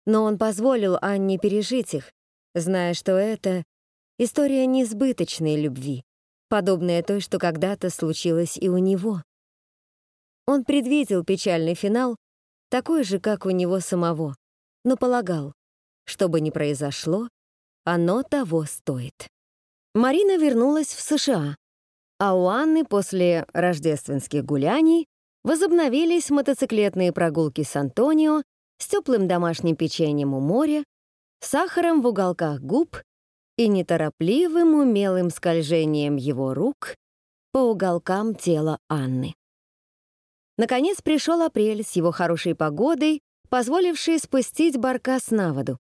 Но он позволил Анне пережить их, зная, что это история несбыточной любви, подобная той, что когда-то случилось и у него. Он предвидел печальный финал, такой же, как у него самого, но полагал, что бы ни произошло, оно того стоит. Марина вернулась в США, а у Анны после рождественских гуляний возобновились мотоциклетные прогулки с Антонио с теплым домашним печеньем у моря, сахаром в уголках губ и неторопливым умелым скольжением его рук по уголкам тела Анны. Наконец пришел апрель с его хорошей погодой, позволившей спустить баркас на воду.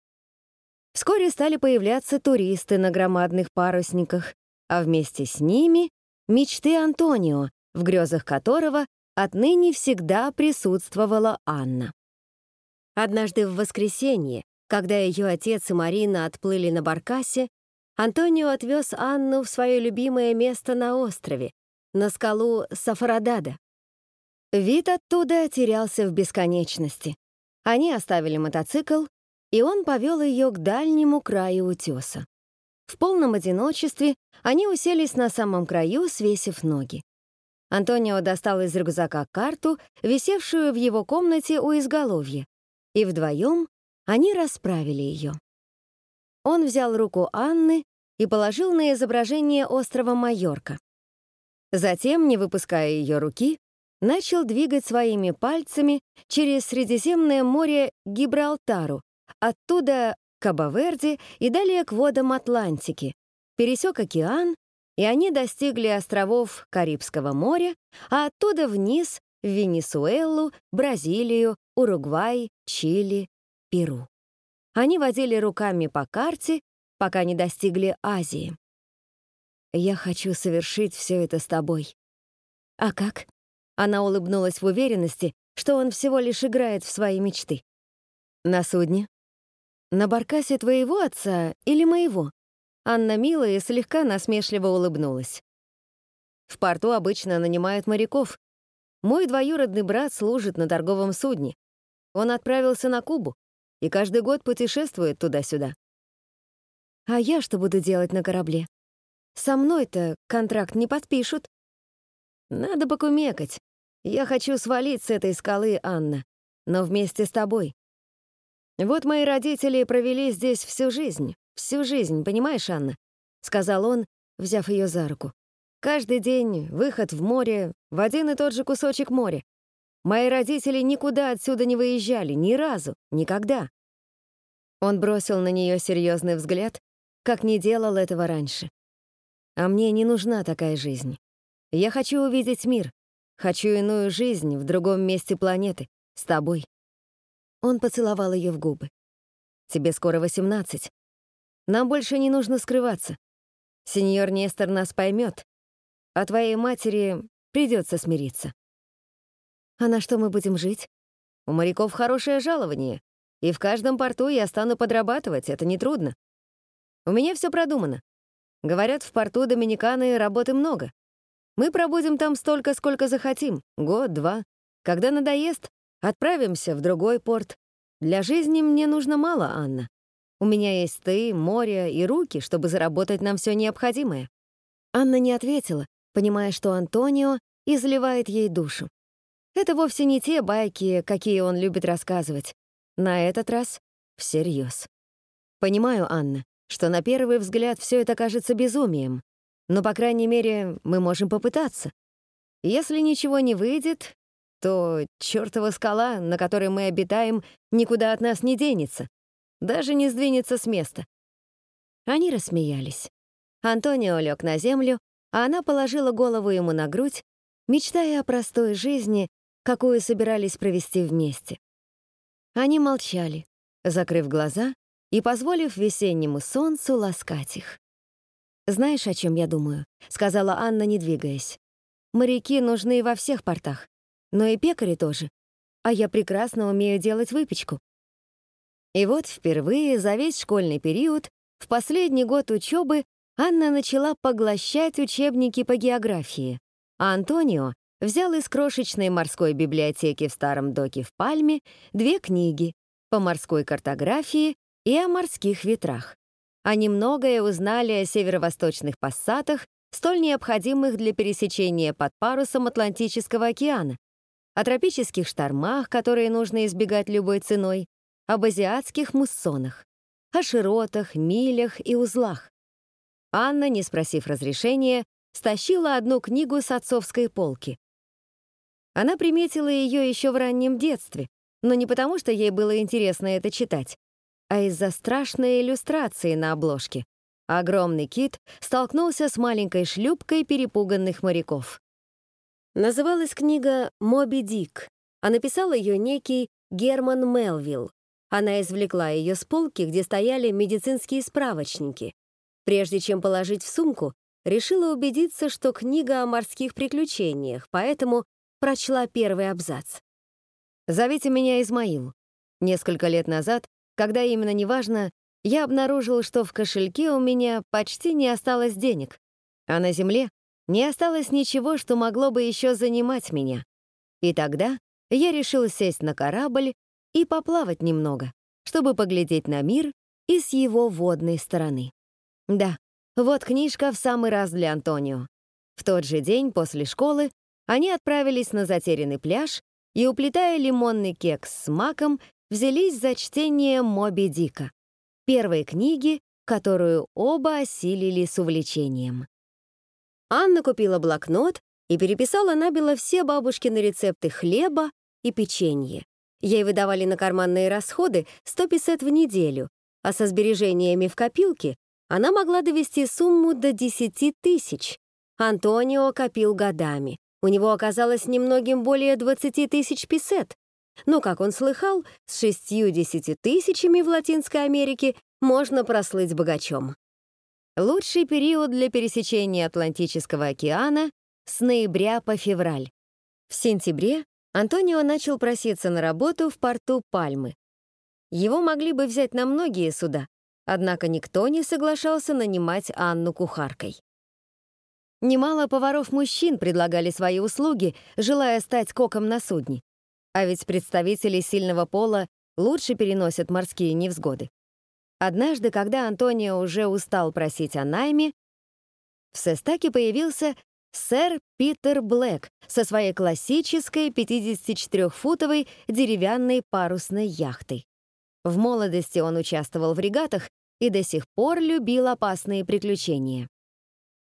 Вскоре стали появляться туристы на громадных парусниках, а вместе с ними — мечты Антонио, в грезах которого отныне всегда присутствовала Анна. Однажды в воскресенье, когда ее отец и Марина отплыли на баркасе, Антонио отвез Анну в свое любимое место на острове, на скалу Сафарадада. Вид оттуда терялся в бесконечности. Они оставили мотоцикл, и он повел ее к дальнему краю утеса. В полном одиночестве они уселись на самом краю, свесив ноги. Антонио достал из рюкзака карту, висевшую в его комнате у изголовья, и вдвоем они расправили ее. Он взял руку Анны и положил на изображение острова Майорка. Затем, не выпуская ее руки, начал двигать своими пальцами через Средиземное море Гибралтару, оттуда к Кабаверде и далее к водам Атлантики, пересек океан и они достигли островов Карибского моря, а оттуда вниз в Венесуэлу, Бразилию, Уругвай, Чили, Перу. Они водили руками по карте, пока не достигли Азии. «Я хочу совершить все это с тобой». «А как?» Она улыбнулась в уверенности, что он всего лишь играет в свои мечты. «На судне? На баркасе твоего отца или моего?» Анна милая слегка насмешливо улыбнулась. В порту обычно нанимают моряков. Мой двоюродный брат служит на торговом судне. Он отправился на Кубу и каждый год путешествует туда-сюда. А я что буду делать на корабле? Со мной-то контракт не подпишут. Надо покумекать. Я хочу свалить с этой скалы, Анна, но вместе с тобой. Вот мои родители провели здесь всю жизнь, Всю жизнь, понимаешь, Анна?» — сказал он, взяв ее за руку. «Каждый день выход в море, в один и тот же кусочек моря. Мои родители никуда отсюда не выезжали, ни разу, никогда». Он бросил на нее серьезный взгляд, как не делал этого раньше. «А мне не нужна такая жизнь. Я хочу увидеть мир, хочу иную жизнь в другом месте планеты, с тобой». Он поцеловал ее в губы. «Тебе скоро восемнадцать. Нам больше не нужно скрываться. Сеньор Нестор нас поймет, а твоей матери придется смириться». «А на что мы будем жить?» «У моряков хорошее жалование, и в каждом порту я стану подрабатывать, это нетрудно. У меня все продумано. Говорят, в порту Доминиканы работы много. Мы пробудем там столько, сколько захотим, год, два. Когда надоест, отправимся в другой порт. Для жизни мне нужно мало, Анна. У меня есть ты, море и руки, чтобы заработать нам все необходимое». Анна не ответила, понимая, что Антонио изливает ей душу. Это вовсе не те байки, какие он любит рассказывать. На этот раз всерьез. Понимаю, Анна, что на первый взгляд все это кажется безумием, но, по крайней мере, мы можем попытаться. Если ничего не выйдет, то чертова скала, на которой мы обитаем, никуда от нас не денется, даже не сдвинется с места. Они рассмеялись. Антонио лег на землю, а она положила голову ему на грудь, мечтая о простой жизни, какую собирались провести вместе. Они молчали, закрыв глаза и позволив весеннему солнцу ласкать их. «Знаешь, о чем я думаю?» — сказала Анна, не двигаясь. «Моряки нужны во всех портах, но и пекари тоже. А я прекрасно умею делать выпечку». И вот впервые за весь школьный период, в последний год учебы, Анна начала поглощать учебники по географии, а Антонио взял из крошечной морской библиотеки в старом доке в Пальме две книги по морской картографии и о морских ветрах. Они многое узнали о северо-восточных пассатах, столь необходимых для пересечения под парусом Атлантического океана, о тропических штормах, которые нужно избегать любой ценой, об азиатских муссонах, о широтах, милях и узлах. Анна, не спросив разрешения, стащила одну книгу с отцовской полки. Она приметила ее еще в раннем детстве, но не потому, что ей было интересно это читать, а из-за страшной иллюстрации на обложке. Огромный кит столкнулся с маленькой шлюпкой перепуганных моряков. Называлась книга «Моби Дик», а написал ее некий Герман Мелвилл. Она извлекла ее с полки, где стояли медицинские справочники. Прежде чем положить в сумку, решила убедиться, что книга о морских приключениях, поэтому прочла первый абзац. «Зовите меня Измаил. Несколько лет назад, когда именно неважно, я обнаружил, что в кошельке у меня почти не осталось денег, а на земле не осталось ничего, что могло бы еще занимать меня. И тогда я решил сесть на корабль и поплавать немного, чтобы поглядеть на мир и с его водной стороны. Да, вот книжка в самый раз для Антонио. В тот же день после школы они отправились на затерянный пляж и, уплетая лимонный кекс с маком, взялись за чтение «Моби Дика», первой книги, которую оба осилили с увлечением. Анна купила блокнот и переписала набело все бабушкины рецепты хлеба и печенья. Ей выдавали на карманные расходы 100 песет в неделю, а со сбережениями в копилке она могла довести сумму до 10 тысяч. Антонио копил годами, у него оказалось немногим более 20 тысяч песет. Но, как он слыхал, с 60 тысячами в Латинской Америке можно прослыть богачом. Лучший период для пересечения Атлантического океана — с ноября по февраль. В сентябре Антонио начал проситься на работу в порту Пальмы. Его могли бы взять на многие суда, однако никто не соглашался нанимать Анну кухаркой. Немало поваров-мужчин предлагали свои услуги, желая стать коком на судне. А ведь представители сильного пола лучше переносят морские невзгоды. Однажды, когда Антонио уже устал просить о найме, в Сестаке появился сэр Питер Блэк со своей классической 54-футовой деревянной парусной яхтой. В молодости он участвовал в регатах и до сих пор любил опасные приключения.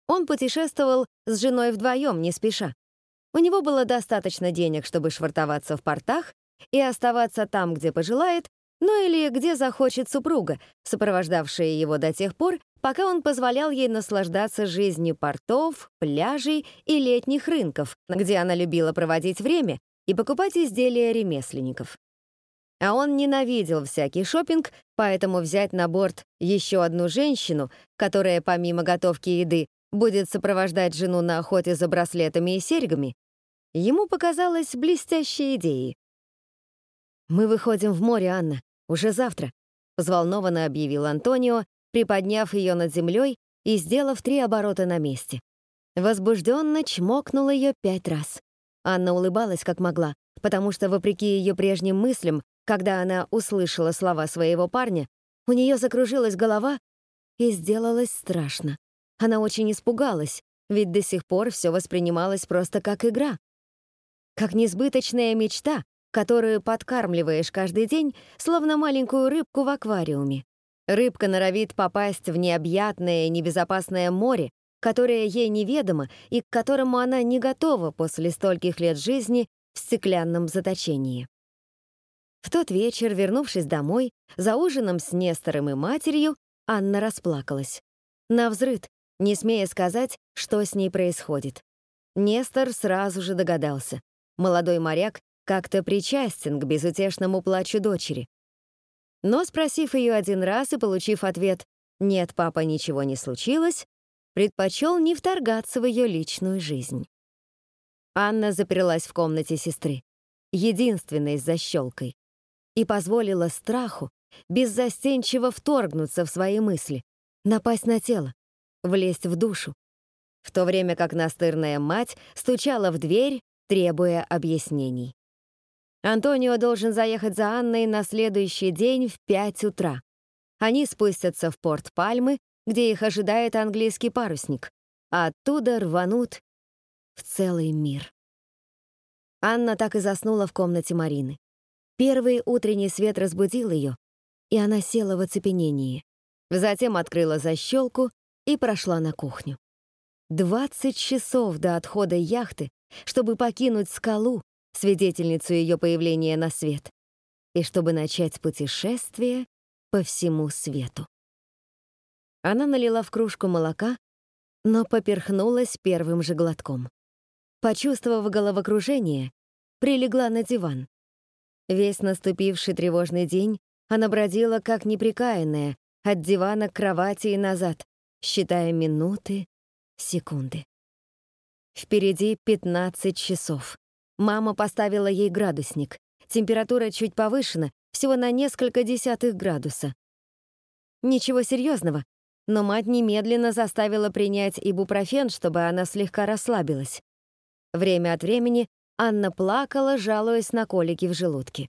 Он путешествовал с женой вдвоем, не спеша. У него было достаточно денег, чтобы швартоваться в портах и оставаться там, где пожелает, ну или где захочет супруга, сопровождавшая его до тех пор, пока он позволял ей наслаждаться жизнью портов, пляжей и летних рынков, где она любила проводить время и покупать изделия ремесленников. А он ненавидел всякий шопинг, поэтому взять на борт еще одну женщину, которая помимо готовки еды будет сопровождать жену на охоте за браслетами и серьгами, ему показалось блестящей идеей. «Мы выходим в море, Анна, уже завтра», — взволнованно объявил Антонио, приподняв ее над землей и сделав три оборота на месте. Возбужденно чмокнул ее пять раз. Анна улыбалась как могла, потому что, вопреки ее прежним мыслям, когда она услышала слова своего парня, у нее закружилась голова и сделалось страшно. Она очень испугалась, ведь до сих пор все воспринималось просто как игра. Как несбыточная мечта, которую подкармливаешь каждый день, словно маленькую рыбку в аквариуме. Рыбка норовит попасть в необъятное небезопасное море, которое ей неведомо и к которому она не готова после стольких лет жизни в стеклянном заточении. В тот вечер, вернувшись домой, за ужином с Нестором и матерью, Анна расплакалась. Навзрыд, не смея сказать, что с ней происходит. Нестор сразу же догадался. Молодой моряк как-то причастен к безутешному плачу дочери. Но, спросив ее один раз и получив ответ «Нет, папа, ничего не случилось», предпочел не вторгаться в ее личную жизнь. Анна заперлась в комнате сестры, единственной с защелкой, и позволила страху беззастенчиво вторгнуться в свои мысли, напасть на тело, влезть в душу, в то время как настырная мать стучала в дверь, требуя объяснений. Антонио должен заехать за Анной на следующий день в 5 утра. Они спустятся в порт Пальмы, где их ожидает английский парусник, а оттуда рванут в целый мир. Анна так и заснула в комнате Марины. Первый утренний свет разбудил ее, и она села в оцепенении. Затем открыла защелку и прошла на кухню. 20 часов до отхода яхты, чтобы покинуть скалу, свидетельницу ее появления на свет, и чтобы начать путешествие по всему свету. Она налила в кружку молока, но поперхнулась первым же глотком. Почувствовав головокружение, прилегла на диван. Весь наступивший тревожный день она бродила как неприкаянная, от дивана к кровати и назад, считая минуты, секунды. Впереди 15 часов. Мама поставила ей градусник. Температура чуть повышена, всего на несколько десятых градуса. Ничего серьезного, но мать немедленно заставила принять ибупрофен, чтобы она слегка расслабилась. Время от времени Анна плакала, жалуясь на колики в желудке.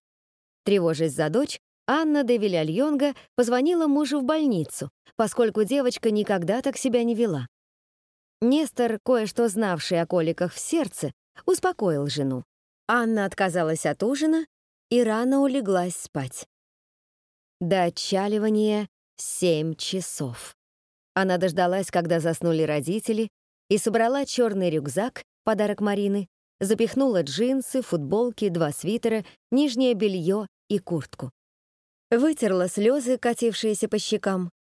Тревожась за дочь, Анна де Вильяльонга позвонила мужу в больницу, поскольку девочка никогда так себя не вела. Нестор, кое-что знавший о коликах в сердце, успокоил жену. Анна отказалась от ужина и рано улеглась спать. До отчаливания семь часов. Она дождалась, когда заснули родители, и собрала черный рюкзак, подарок Марины, запихнула джинсы, футболки, два свитера, нижнее белье и куртку. Вытерла слезы, катившиеся по щекам,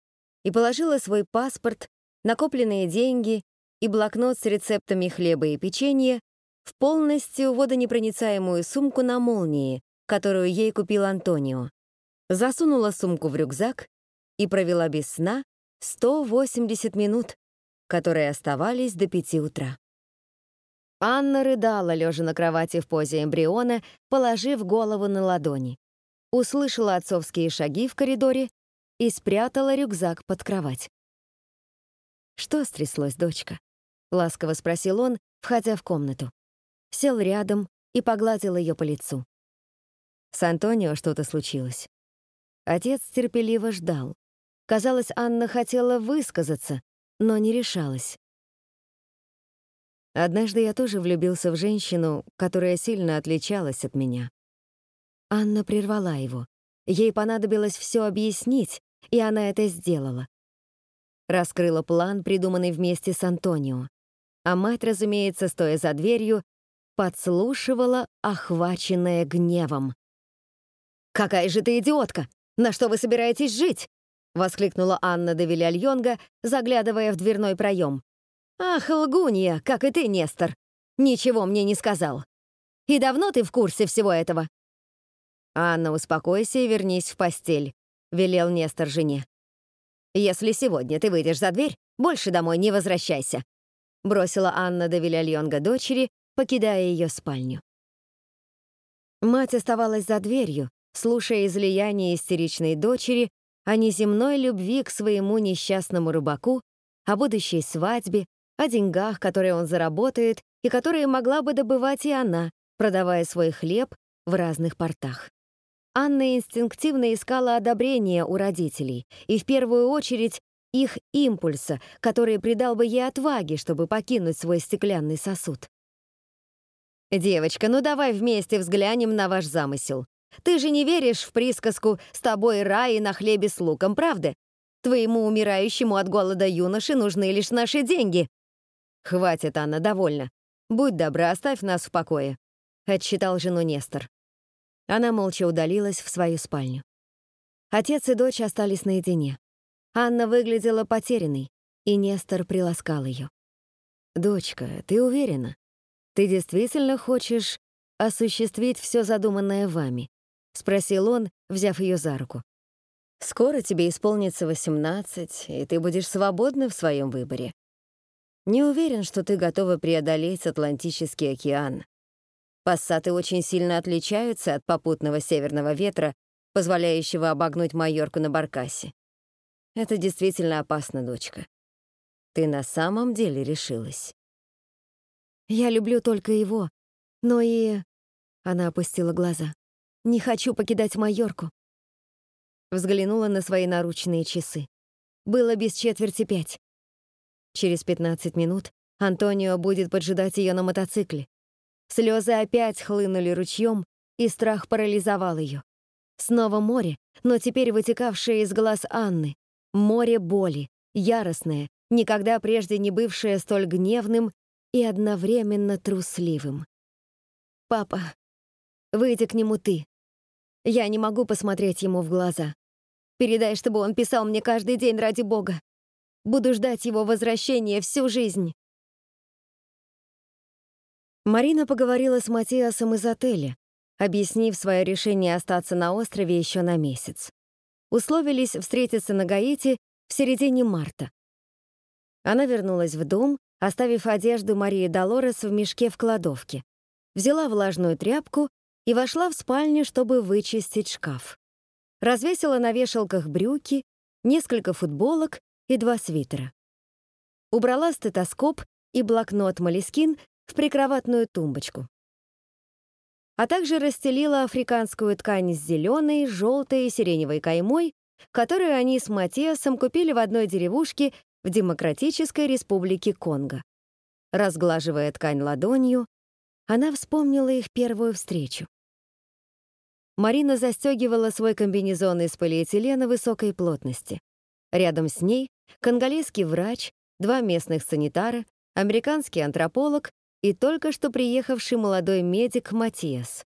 и положила свой паспорт, накопленные деньги и блокнот с рецептами хлеба и печенья в полностью водонепроницаемую сумку на молнии, которую ей купил Антонио. Засунула сумку в рюкзак и провела без сна 180 минут, которые оставались до пяти утра. Анна рыдала, лежа на кровати в позе эмбриона, положив голову на ладони. Услышала отцовские шаги в коридоре и спрятала рюкзак под кровать. «Что стряслось, дочка?» — ласково спросил он, входя в комнату сел рядом и погладил ее по лицу. С Антонио что-то случилось. Отец терпеливо ждал. Казалось, Анна хотела высказаться, но не решалась. Однажды я тоже влюбился в женщину, которая сильно отличалась от меня. Анна прервала его. Ей понадобилось все объяснить, и она это сделала. Раскрыла план, придуманный вместе с Антонио. А мать, разумеется, стоя за дверью, подслушивала, охваченная гневом. «Какая же ты идиотка! На что вы собираетесь жить?» — воскликнула Анна де Вильяльонга, заглядывая в дверной проем. «Ах, лгунья, как и ты, Нестор! Ничего мне не сказал. И давно ты в курсе всего этого?» «Анна, успокойся и вернись в постель», — велел Нестор жене. «Если сегодня ты выйдешь за дверь, больше домой не возвращайся», — бросила Анна де Вильяльонга дочери, покидая ее спальню. Мать оставалась за дверью, слушая излияние истеричной дочери о неземной любви к своему несчастному рыбаку, о будущей свадьбе, о деньгах, которые он заработает и которые могла бы добывать и она, продавая свой хлеб в разных портах. Анна инстинктивно искала одобрения у родителей, и в первую очередь их импульса, который придал бы ей отваги, чтобы покинуть свой стеклянный сосуд. «Девочка, ну давай вместе взглянем на ваш замысел. Ты же не веришь в присказку «с тобой рай на хлебе с луком», правда? Твоему умирающему от голода юноше нужны лишь наши деньги». «Хватит, Анна, довольно. Будь добра, оставь нас в покое», — отчитал жену Нестор. Она молча удалилась в свою спальню. Отец и дочь остались наедине. Анна выглядела потерянной, и Нестор приласкал ее. «Дочка, ты уверена? Ты действительно хочешь осуществить все задуманное вами?» — спросил он, взяв ее за руку. «Скоро тебе исполнится 18, и ты будешь свободна в своем выборе. Не уверен, что ты готова преодолеть Атлантический океан, Пассаты очень сильно отличаются от попутного северного ветра, позволяющего обогнуть Майорку на баркасе. Это действительно опасно, дочка. Ты на самом деле решилась. Я люблю только его, но и... Она опустила глаза. Не хочу покидать Майорку. Взглянула на свои наручные часы. Было без четверти пять. Через 15 минут Антонио будет поджидать ее на мотоцикле. Слезы опять хлынули ручьем, и страх парализовал ее. Снова море, но теперь вытекавшее из глаз Анны. Море боли, яростное, никогда прежде не бывшее столь гневным и одновременно трусливым. «Папа, выйди к нему ты. Я не могу посмотреть ему в глаза. Передай, чтобы он писал мне каждый день ради Бога. Буду ждать его возвращения всю жизнь». Марина поговорила с Матиасом из отеля, объяснив свое решение остаться на острове еще на месяц. Условились встретиться на Гаити в середине марта. Она вернулась в дом, оставив одежду Марии Долорес в мешке в кладовке, взяла влажную тряпку и вошла в спальню, чтобы вычистить шкаф. Развесила на вешалках брюки, несколько футболок и два свитера. Убрала стетоскоп и блокнот Малискин в прикроватную тумбочку. А также расстелила африканскую ткань с зеленой, желтой и сиреневой каймой, которую они с Матиасом купили в одной деревушке в Демократической Республике Конго. Разглаживая ткань ладонью, она вспомнила их первую встречу. Марина застегивала свой комбинезон из полиэтилена высокой плотности. Рядом с ней конголезский врач, два местных санитара, американский антрополог и только что приехавший молодой медик Матиас.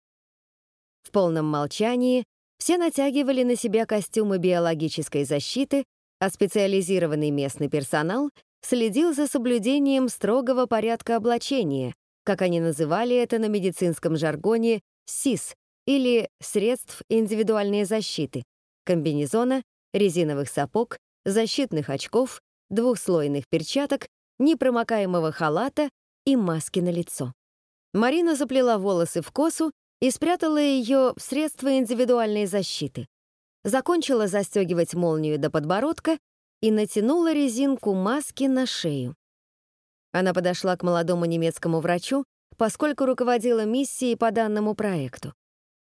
В полном молчании все натягивали на себя костюмы биологической защиты, а специализированный местный персонал следил за соблюдением строгого порядка облачения, как они называли это на медицинском жаргоне СИС или средств индивидуальной защиты, комбинезона, резиновых сапог, защитных очков, двухслойных перчаток, непромокаемого халата и маски на лицо. Марина заплела волосы в косу и спрятала ее в средства индивидуальной защиты. Закончила застегивать молнию до подбородка и натянула резинку маски на шею. Она подошла к молодому немецкому врачу, поскольку руководила миссией по данному проекту.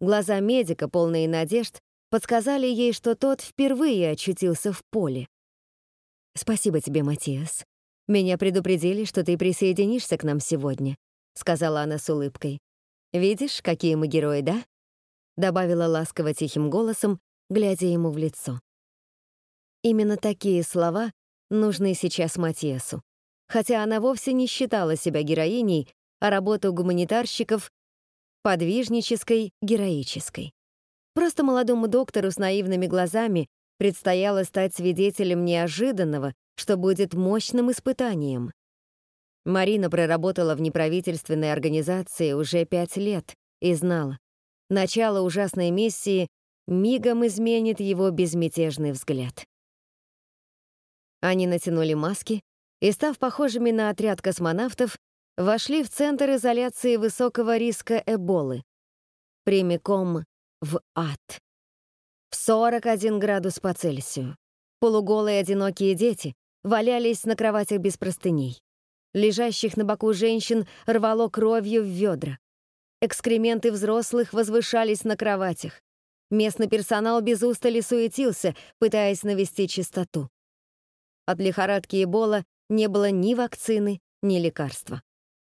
Глаза медика, полные надежд, подсказали ей, что тот впервые очутился в поле. «Спасибо тебе, Матиас. «Меня предупредили, что ты присоединишься к нам сегодня», — сказала она с улыбкой. «Видишь, какие мы герои, да?» — добавила ласково тихим голосом, глядя ему в лицо. Именно такие слова нужны сейчас Матиасу. Хотя она вовсе не считала себя героиней, а работу гуманитарщиков — подвижнической, героической. Просто молодому доктору с наивными глазами предстояло стать свидетелем неожиданного, что будет мощным испытанием. Марина проработала в неправительственной организации уже пять лет и знала, начало ужасной миссии мигом изменит его безмятежный взгляд. Они натянули маски и, став похожими на отряд космонавтов, вошли в центр изоляции высокого риска Эболы, прямиком в ад. В 41 градус по Цельсию. Полуголые одинокие дети валялись на кроватях без простыней. Лежащих на боку женщин рвало кровью в ведра. Экскременты взрослых возвышались на кроватях. Местный персонал без устали суетился, пытаясь навести чистоту. От лихорадки Эбола не было ни вакцины, ни лекарства.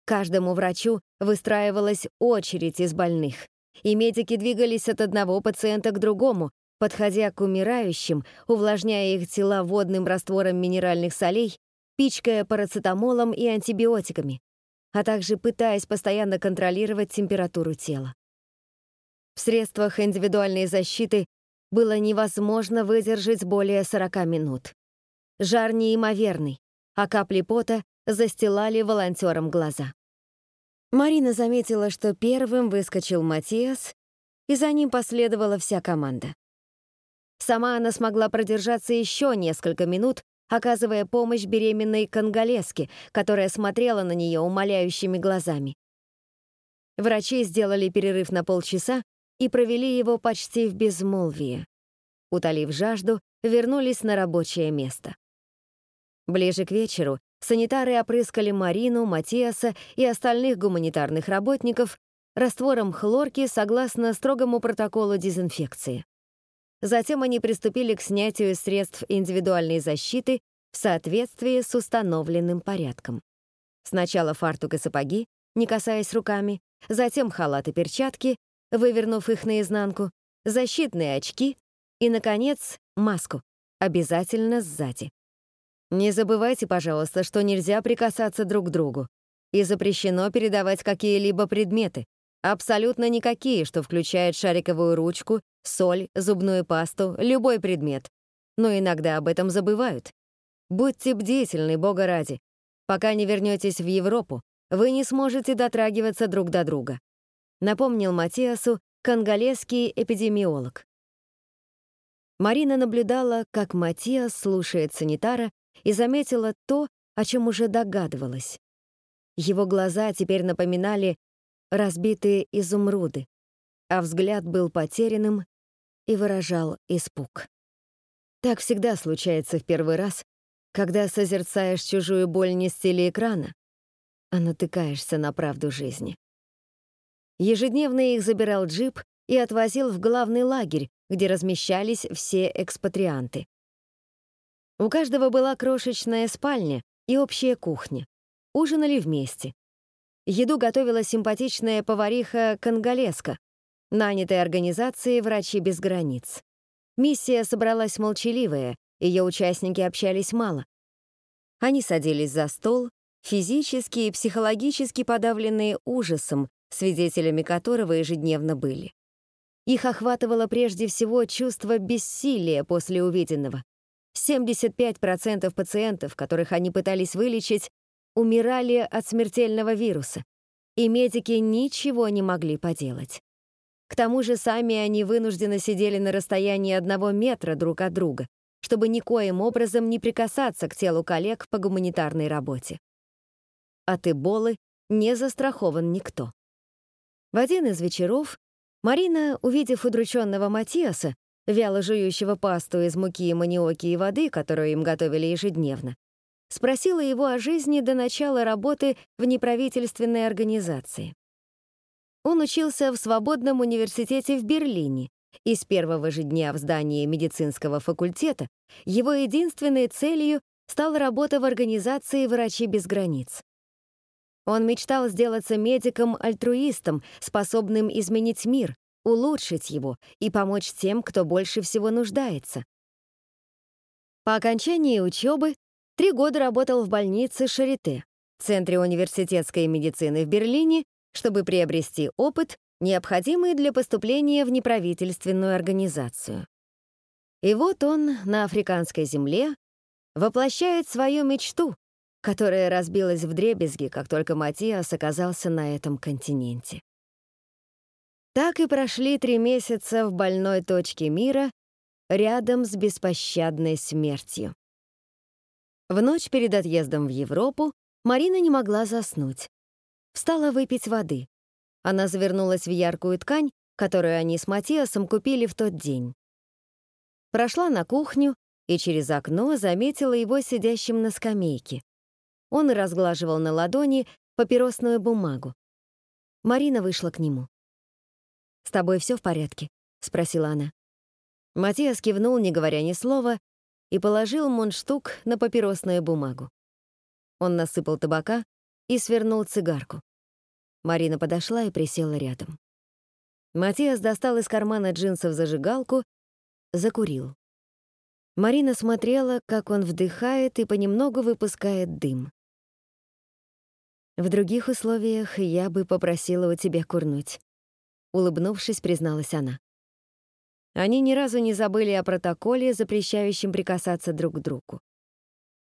Каждому врачу выстраивалась очередь из больных, и медики двигались от одного пациента к другому, подходя к умирающим, увлажняя их тела водным раствором минеральных солей, пичкая парацетамолом и антибиотиками, а также пытаясь постоянно контролировать температуру тела. В средствах индивидуальной защиты было невозможно выдержать более 40 минут. Жар неимоверный, а капли пота застилали волонтерам глаза. Марина заметила, что первым выскочил Матиас, и за ним последовала вся команда. Сама она смогла продержаться еще несколько минут, оказывая помощь беременной конголезке, которая смотрела на нее умоляющими глазами. Врачи сделали перерыв на полчаса и провели его почти в безмолвие. Утолив жажду, вернулись на рабочее место. Ближе к вечеру санитары опрыскали Марину, Матиаса и остальных гуманитарных работников раствором хлорки согласно строгому протоколу дезинфекции. Затем они приступили к снятию средств индивидуальной защиты в соответствии с установленным порядком. Сначала фартук и сапоги, не касаясь руками, затем халат и перчатки, вывернув их наизнанку, защитные очки и, наконец, маску, обязательно сзади. Не забывайте, пожалуйста, что нельзя прикасаться друг к другу и запрещено передавать какие-либо предметы, абсолютно никакие, что включает шариковую ручку соль, зубную пасту, любой предмет. Но иногда об этом забывают. Будьте бдительны, Бога ради. Пока не вернетесь в Европу, вы не сможете дотрагиваться друг до друга. Напомнил Матиасу конголезский эпидемиолог. Марина наблюдала, как Матиас слушает санитара и заметила то, о чем уже догадывалась. Его глаза теперь напоминали разбитые изумруды, а взгляд был потерянным и выражал испуг. Так всегда случается в первый раз, когда созерцаешь чужую боль не с телеэкрана, а натыкаешься на правду жизни. Ежедневно их забирал джип и отвозил в главный лагерь, где размещались все экспатрианты. У каждого была крошечная спальня и общая кухня. Ужинали вместе. Еду готовила симпатичная повариха Конголеска, нанятой организации «Врачи без границ». Миссия собралась молчаливая, ее участники общались мало. Они садились за стол, физически и психологически подавленные ужасом, свидетелями которого ежедневно были. Их охватывало прежде всего чувство бессилия после увиденного. 75% пациентов, которых они пытались вылечить, умирали от смертельного вируса, и медики ничего не могли поделать. К тому же сами они вынужденно сидели на расстоянии одного метра друг от друга, чтобы никоим образом не прикасаться к телу коллег по гуманитарной работе. От эболы не застрахован никто. В один из вечеров Марина, увидев удрученного Матиаса, вяло жующего пасту из муки, маниоки и воды, которую им готовили ежедневно, спросила его о жизни до начала работы в неправительственной организации. Он учился в свободном университете в Берлине, и с первого же дня в здании медицинского факультета его единственной целью стала работа в организации «Врачи без границ». Он мечтал сделаться медиком-альтруистом, способным изменить мир, улучшить его и помочь тем, кто больше всего нуждается. По окончании учебы три года работал в больнице Шарите, центре университетской медицины в Берлине, чтобы приобрести опыт, необходимый для поступления в неправительственную организацию. И вот он на африканской земле воплощает свою мечту, которая разбилась в дребезги, как только Матиас оказался на этом континенте. Так и прошли три месяца в больной точке мира рядом с беспощадной смертью. В ночь перед отъездом в Европу Марина не могла заснуть. Встала выпить воды. Она завернулась в яркую ткань, которую они с Матиасом купили в тот день. Прошла на кухню и через окно заметила его сидящим на скамейке. Он разглаживал на ладони папиросную бумагу. Марина вышла к нему. «С тобой все в порядке?» — спросила она. Матиас кивнул, не говоря ни слова, и положил мундштук на папиросную бумагу. Он насыпал табака и свернул цигарку. Марина подошла и присела рядом. Матиас достал из кармана джинсов зажигалку, закурил. Марина смотрела, как он вдыхает и понемногу выпускает дым. «В других условиях я бы попросила у тебя курнуть», улыбнувшись, призналась она. Они ни разу не забыли о протоколе, запрещающем прикасаться друг к другу.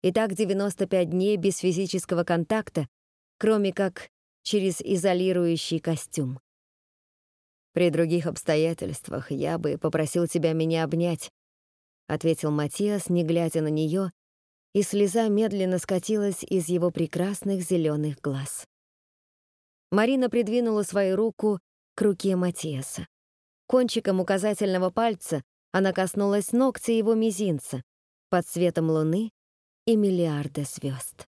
Итак, 95 дней без физического контакта, кроме как через изолирующий костюм. При других обстоятельствах я бы попросил тебя меня обнять, ответил Матиас, не глядя на нее, и слеза медленно скатилась из его прекрасных зеленых глаз. Марина придвинула свою руку к руке Матиаса. Кончиком указательного пальца она коснулась ногтя его мизинца под светом луны и миллиарда звезд.